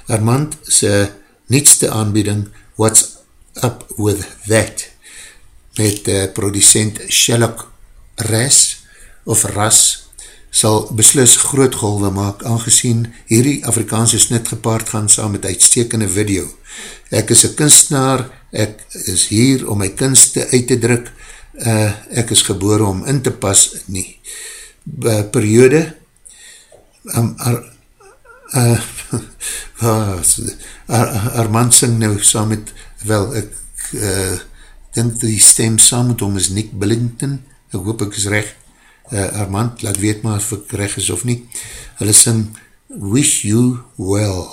Armand sy nietste aanbieding What's Up With That met uh, producent Sherlock res of ras sal beslis groot golwe maak aangezien hierdie Afrikaanse snit gepaard gaan saam met uitstekende video. Ek is een kunstenaar, ek is hier om my kunste uit te druk, uh, ek is gebore om in te pas nie. Uh, periode um, ar, uh, ar, Armand sing nou saam met wel, ek uh, denk die stem saam met hom is Nick Billington, ek hoop ek is recht, uh, Armand, laat weet maar of ek recht is of nie, hulle sing Wish You Well.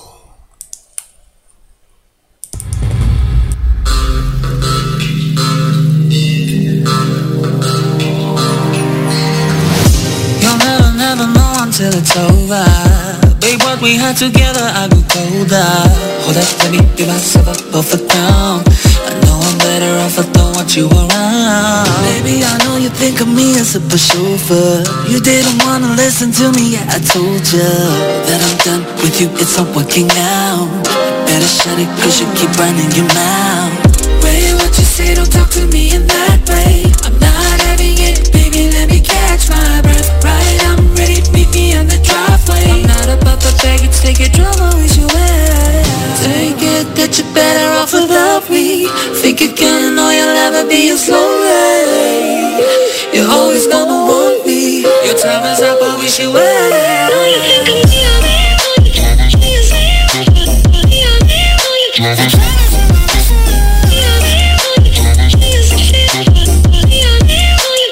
You'll never, never know until it's over. Babe, what we had together, I grew colder. Hold up, let me give myself up off the ground. I know I'm better off, don't you around. Baby, I know you think of me as a pushover. You didn't wanna listen to me, yeah, I told you That I'm done with you, it's not working out. Better shut it, cause you keep running your mouth. Wait, what you say, don't talk to me in that way. I'm not having it, baby, let me catch my breath. Right, I'm ready, meet me on the driveway. I'm not about the baggage, take it, drama, wish you it that you're better off without me. Think again, or you'll ever be as lonely. You're always gonna want me. Your time is up, I wish you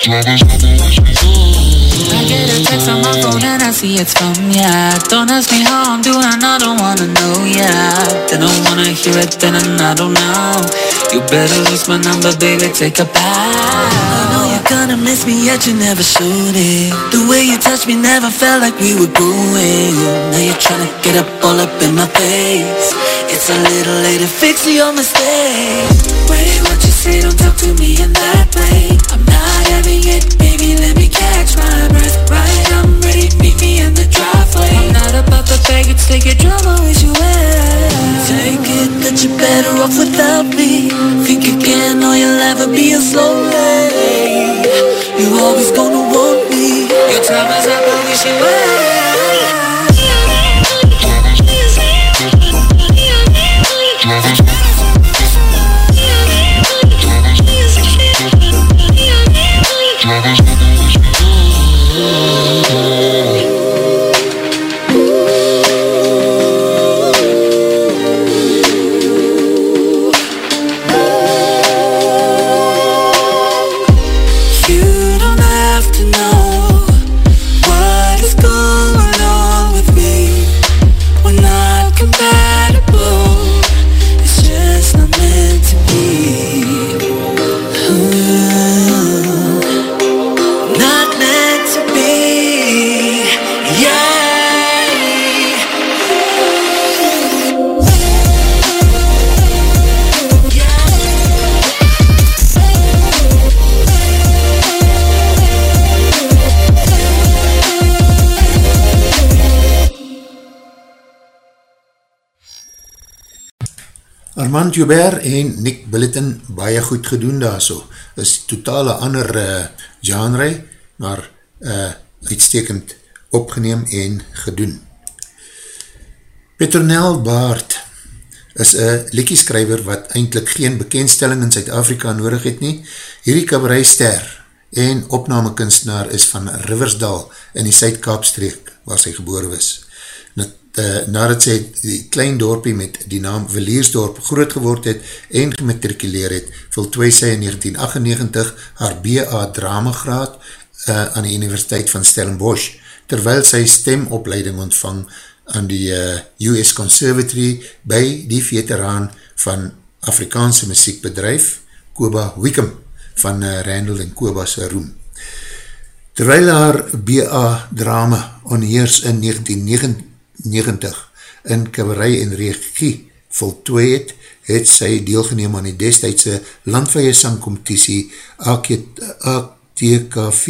I I it's from ya. Don't ask me how I'm doing, I don't wanna know ya. They don't wanna hear it, then I don't know. You better lose my number, baby, take a bow. I know you're gonna miss me, yet you never showed it. The way you touched me never felt like we were going. Now you're trying to get up all up in my face. It's a little late to fix your mistake. Wait, what you say, don't talk to me in that way. I'm not having it, take your drama with you eh? Take it that you're better off without me. Think again or you'll ever be a slow lane You always gonna want me. Your time is up, I wish you were Armand Joubert en Nick Billiton baie goed gedoen daar so. Is totale ander uh, genre, maar uh, uitstekend opgeneem en gedoen. Petronel Baard is een lekkieskrijver wat eindelijk geen bekendstelling in Zuid-Afrika nodig het nie. Hierdie kabarei ster en opnamekunstenaar is van Riversdal in die Zuid-Kaapstreek waar sy geboor was uh, nadat sy die klein dorpie met die naam Viliersdorp groot geword het en gematrikuleer het, voltooi sy in 1998 haar BA dramagraad uh, aan die Universiteit van Stellenbosch, terwyl sy stemopleiding ontvang aan die uh, US Conservatory by die veteraan van Afrikaanse muziekbedrijf, Koba Wickham, van uh, Randall en Koba's roem. Terwyl haar BA drama onheers in 1999 90 in kabarei en regie voltooi het, het sy deelgeneem aan die destijdse landweie sangcompetitie ATKV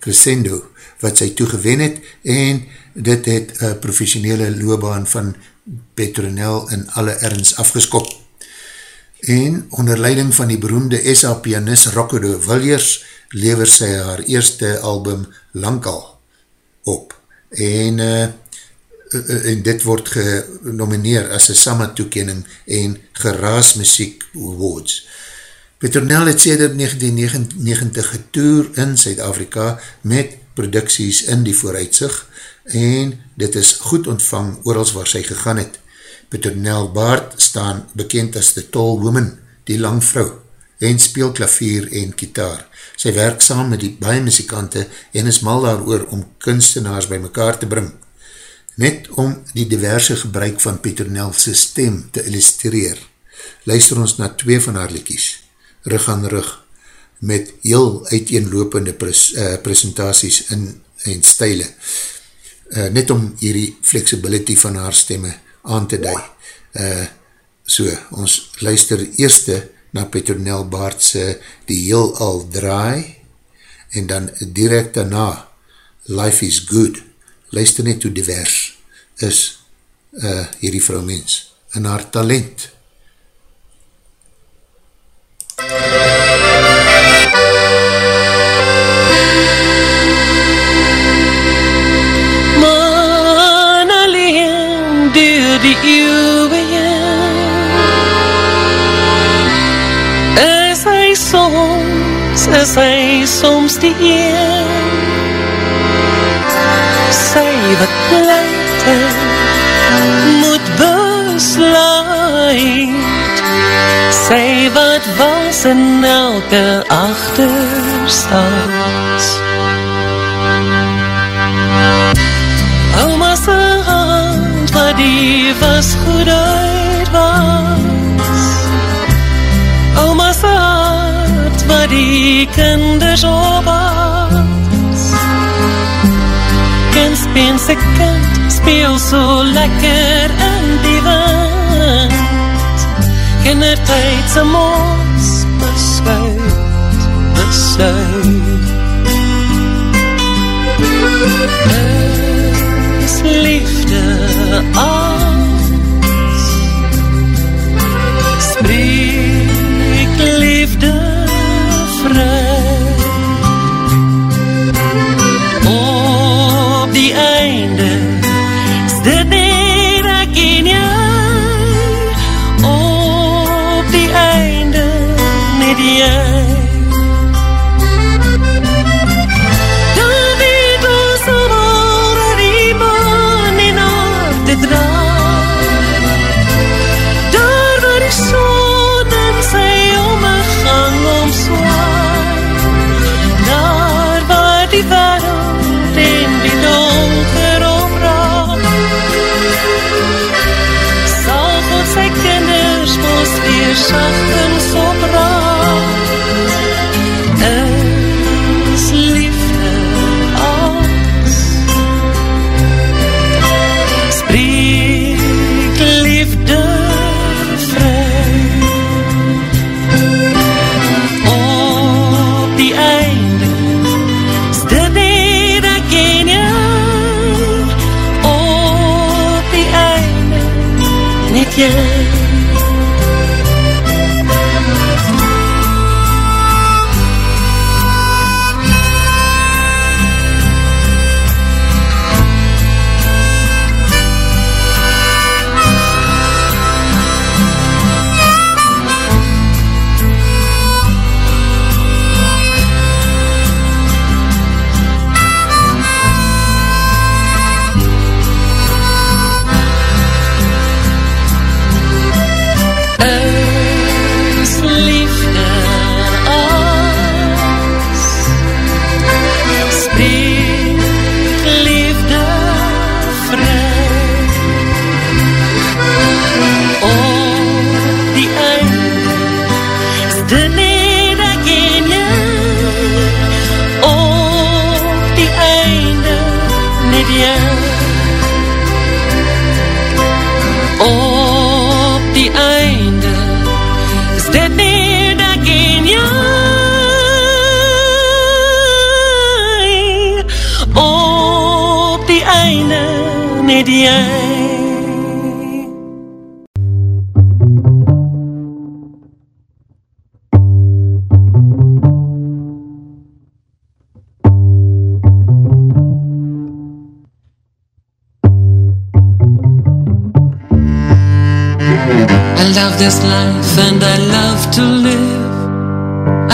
Crescendo, wat sy toegewen het en dit het een professionele loobaan van Petronel in alle erns afgeskop. En onder leiding van die beroemde SA pianist Rocco Williers lever sy haar eerste album Lankal op. En uh, en dit word genomineer as een Sama toekening en Geraas Muziek Awards. Petronel het sêde 1999 getoer in Zuid-Afrika met producties in die vooruitzig en dit is goed ontvang oorals waar sy gegaan het. Petronel Baard staan bekend as The Tall Woman, die lang vrou, en speel klavier en kitaar. Sy werk saam met die baie muzikante en is mal daar om kunstenaars by mekaar te bring net om die diverse gebruik van Petronelse stem te illustreer. Luister ons na twee van haar likies, rug aan rug, met heel uiteenlopende pres, uh, presentaties in, en stijle, uh, net om hierdie flexibility van haar stemme aan te dui. Uh, so, ons luister eerste na Petronel Baardse Die Heel Al Draai, en dan direct daarna Life is Good, luister net hoe divers is uh, hierdie vrou mens en haar talent. Man alleen duur die uwe Is hy soms, is hy soms die een was in elke achterstand Oma sy hand wat die was goed uit was. Oma sy hart wat die kinders opwas Kind speen sy kind speel so lekker in die wind kindertijdse mos besluit, besluit. Is liefde als spreek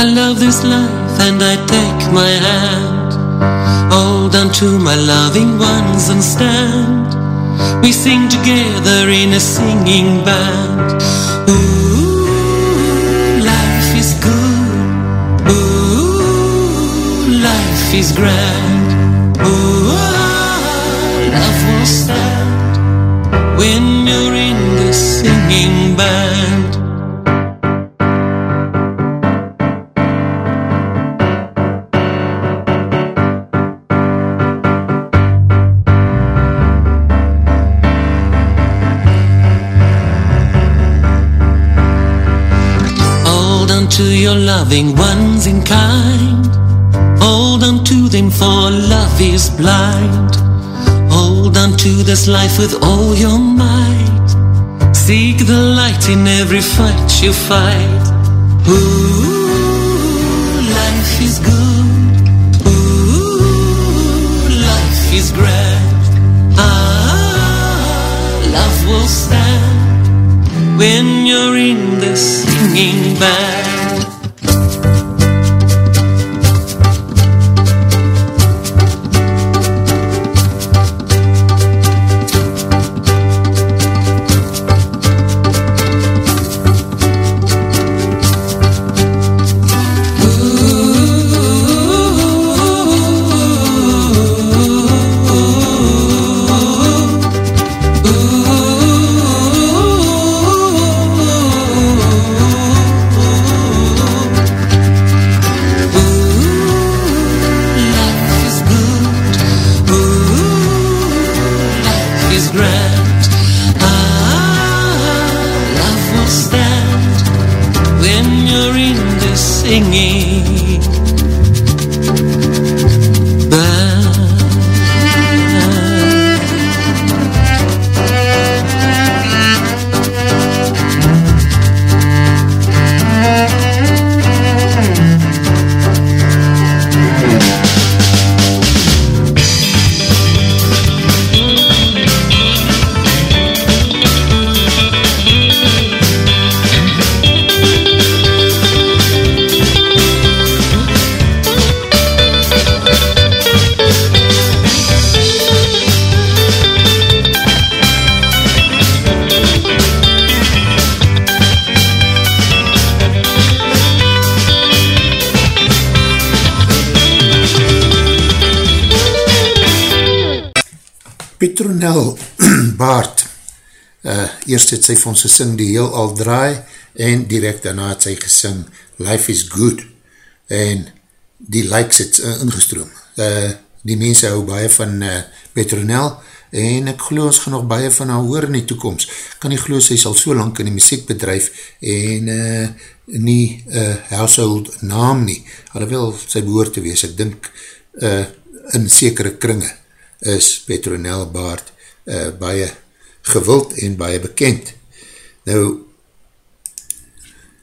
I love this life and I take my hand. Hold on to my loving ones and stand. We sing together in a singing band. Ooh, life is good. Ooh, life is grand. Ooh, love will stand when you're in the singing band. Loving ones in kind. Hold on to them, for love is blind. Hold on to this life with all your might. Seek the light in every fight you fight. Ooh, life is good. Ooh, life is grand. Ah, love will stand when you're in the singing band. Petronel Baart, uh, eerst het sy vir ons gesing die heel al draai, en direct daarna het sy gesing Life is Good, en die likes het uh, ingestroom. Uh, die mense hou baie van uh, Petronel, en ek geloof ons gaan nog baie van haar hoor in die toekomst. Kan nie geloof, sy sal so lang in die muziekbedrijf en uh, nie uh, household naam nie. Alhoewel sy behoor te wees, ek dink uh, in sekere kringe is Petronel Baard uh, baie gewild en baie bekend. Nou,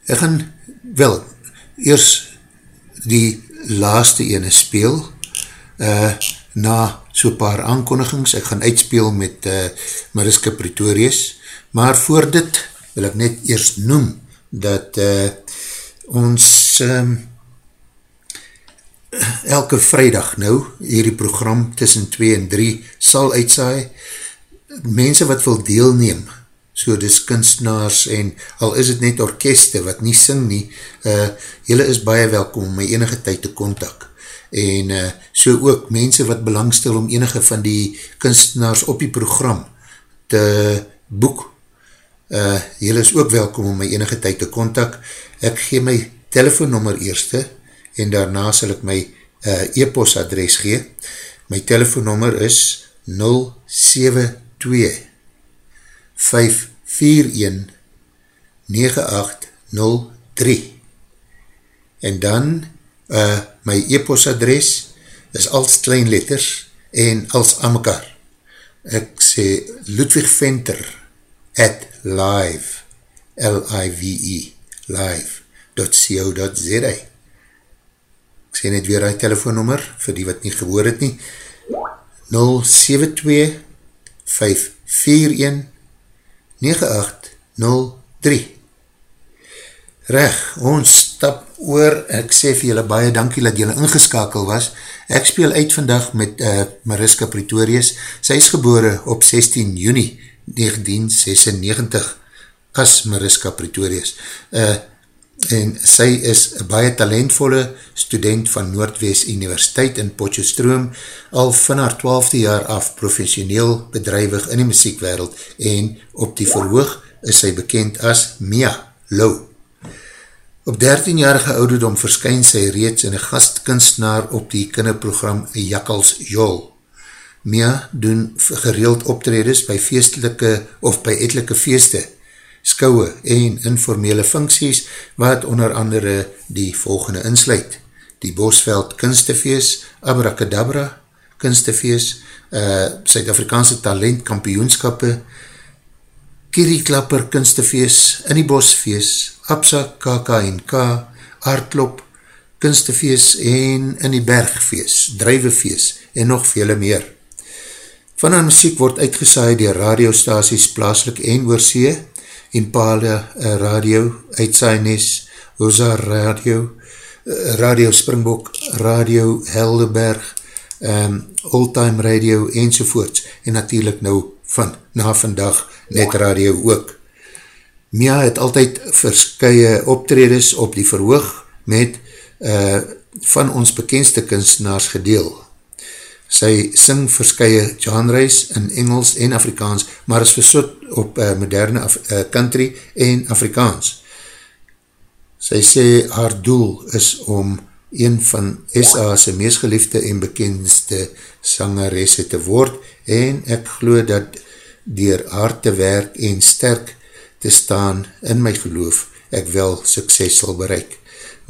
ek gaan wel eers die laaste ene speel uh, na so paar aankondigings, ek gaan uitspeel met uh, Mariska Pretorius, maar voor dit wil ek net eers noem dat uh, ons um, elke vrijdag nou, hierdie program tussen 2 en 3 sal uitsaai, mense wat wil deelneem, so dis kunstenaars en al is het net orkeste wat nie sing nie, uh, jylle is baie welkom om my enige tyd te kontak en uh, so ook mense wat belangstel om enige van die kunstenaars op die program te boek. Uh, Julle is ook welkom om my enige tyd te kontak. Ek gee my telefoonnummer eerste en daarna sal ek my uh, e-post adres gee. My telefoonnummer is 072 541 9803 en dan uh, my e-post adres is als klein letters en als aan mekaar. Ek sê Ludwig Venter at live L-I-V-E live.co.za Ek sê net weer die telefoonnummer vir die wat nie gehoor het nie 072 541 9803 Reg, ons stap oor, ek sê vir julle baie dankie dat julle ingeskakel was. Ek speel uit vandag met uh, Mariska Pretorius. Sy is gebore op 16 juni 1996 as Mariska Pretorius. Uh, en sy is een baie talentvolle student van Noordwest Universiteit in Potjestroom, al van haar 12de jaar af professioneel bedrijwig in die muziekwereld en op die verhoog is sy bekend as Mia Lowe. Op 13-jarige ouderdom verskyn sy reeds in een gastkunstenaar op die kinderprogram Jakkels Jol. Mia doen gereeld optredes by feestelike of by etelike feeste, skouwe en informele funksies wat onder andere die volgende insluit. Die Bosveld Kunstefeest, Abracadabra Kunstefeest, uh, Suid-Afrikaanse Talent Kampioenskappe, Kierieklapper Kunstefeest, In die Bosfeest, Absa, KKNK, Aardklop, Kunstefeest en In die Bergfeest, Drijvefeest en nog vele meer. Van haar muziek word uitgesaai dier radiostaties plaaslik en oorsee, Impala eh, Radio, Uitsaainis, Oza Radio, eh, Radio Springbok, Radio Heldeberg, um, Oldtime Radio enzovoorts en natuurlijk nou van na vandag net radio ook. Mia het altyd verskye optredes op die verhoog met uh, van ons bekendste kunstenaars gedeel. Sy sing verskye genres in Engels en Afrikaans, maar is versot op uh, moderne Af uh, country en Afrikaans. Sy sê haar doel is om een van SA's meest geliefde en bekendste sangeresse te word en ek geloof dat dier haar te werk en sterk te staan in my geloof, ek wel sukses sal bereik.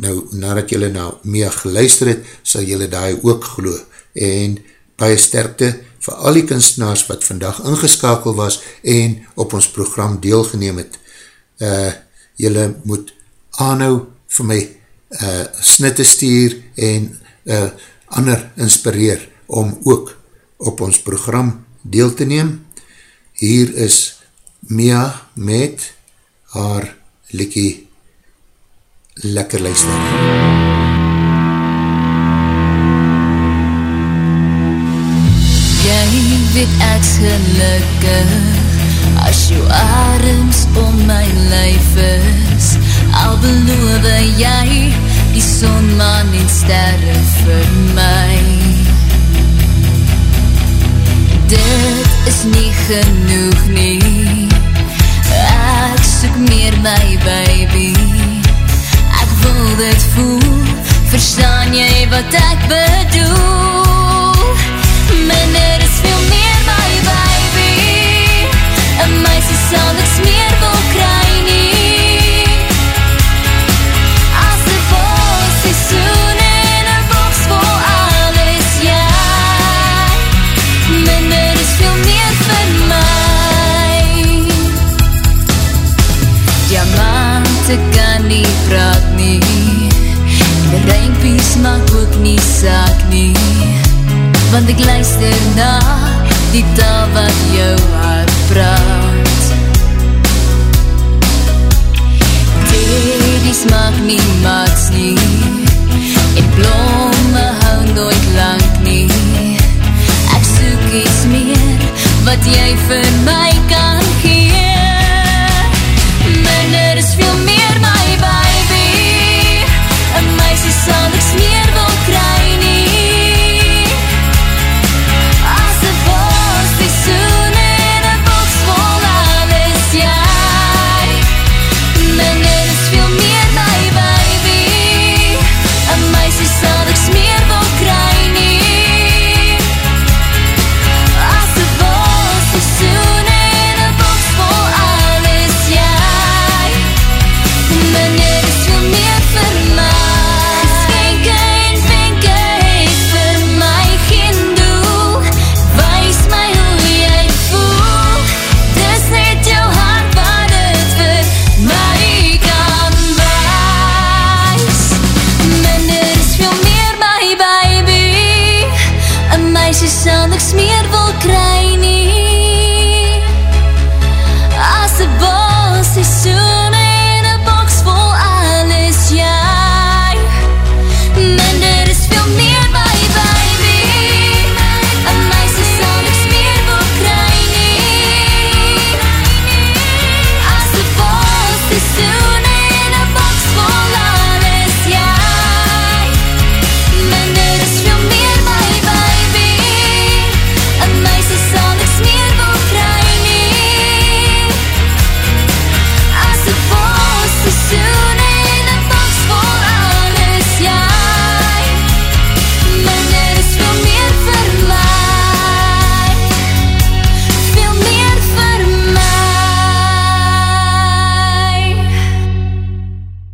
Nou, nadat jylle na Mia geluister het, sal jylle daai ook geloof. En baie sterkte vir al die kunstenaars wat vandag ingeskakel was en op ons program deelgeneem het. Uh, jylle moet aanhou vir my uh, snitte stuur en uh, ander inspireer om ook op ons program deel te neem. Hier is Mia met haar likkie lekker luister. Jy weet ek gelukkig as jou arms om my lijf is. Al beloof jy die son, maan en sterre vir my. Dit is nie genoeg nie. Ek soek meer my baby. Ek wil dit voel. Verstaan jy wat ek bedoel Want ek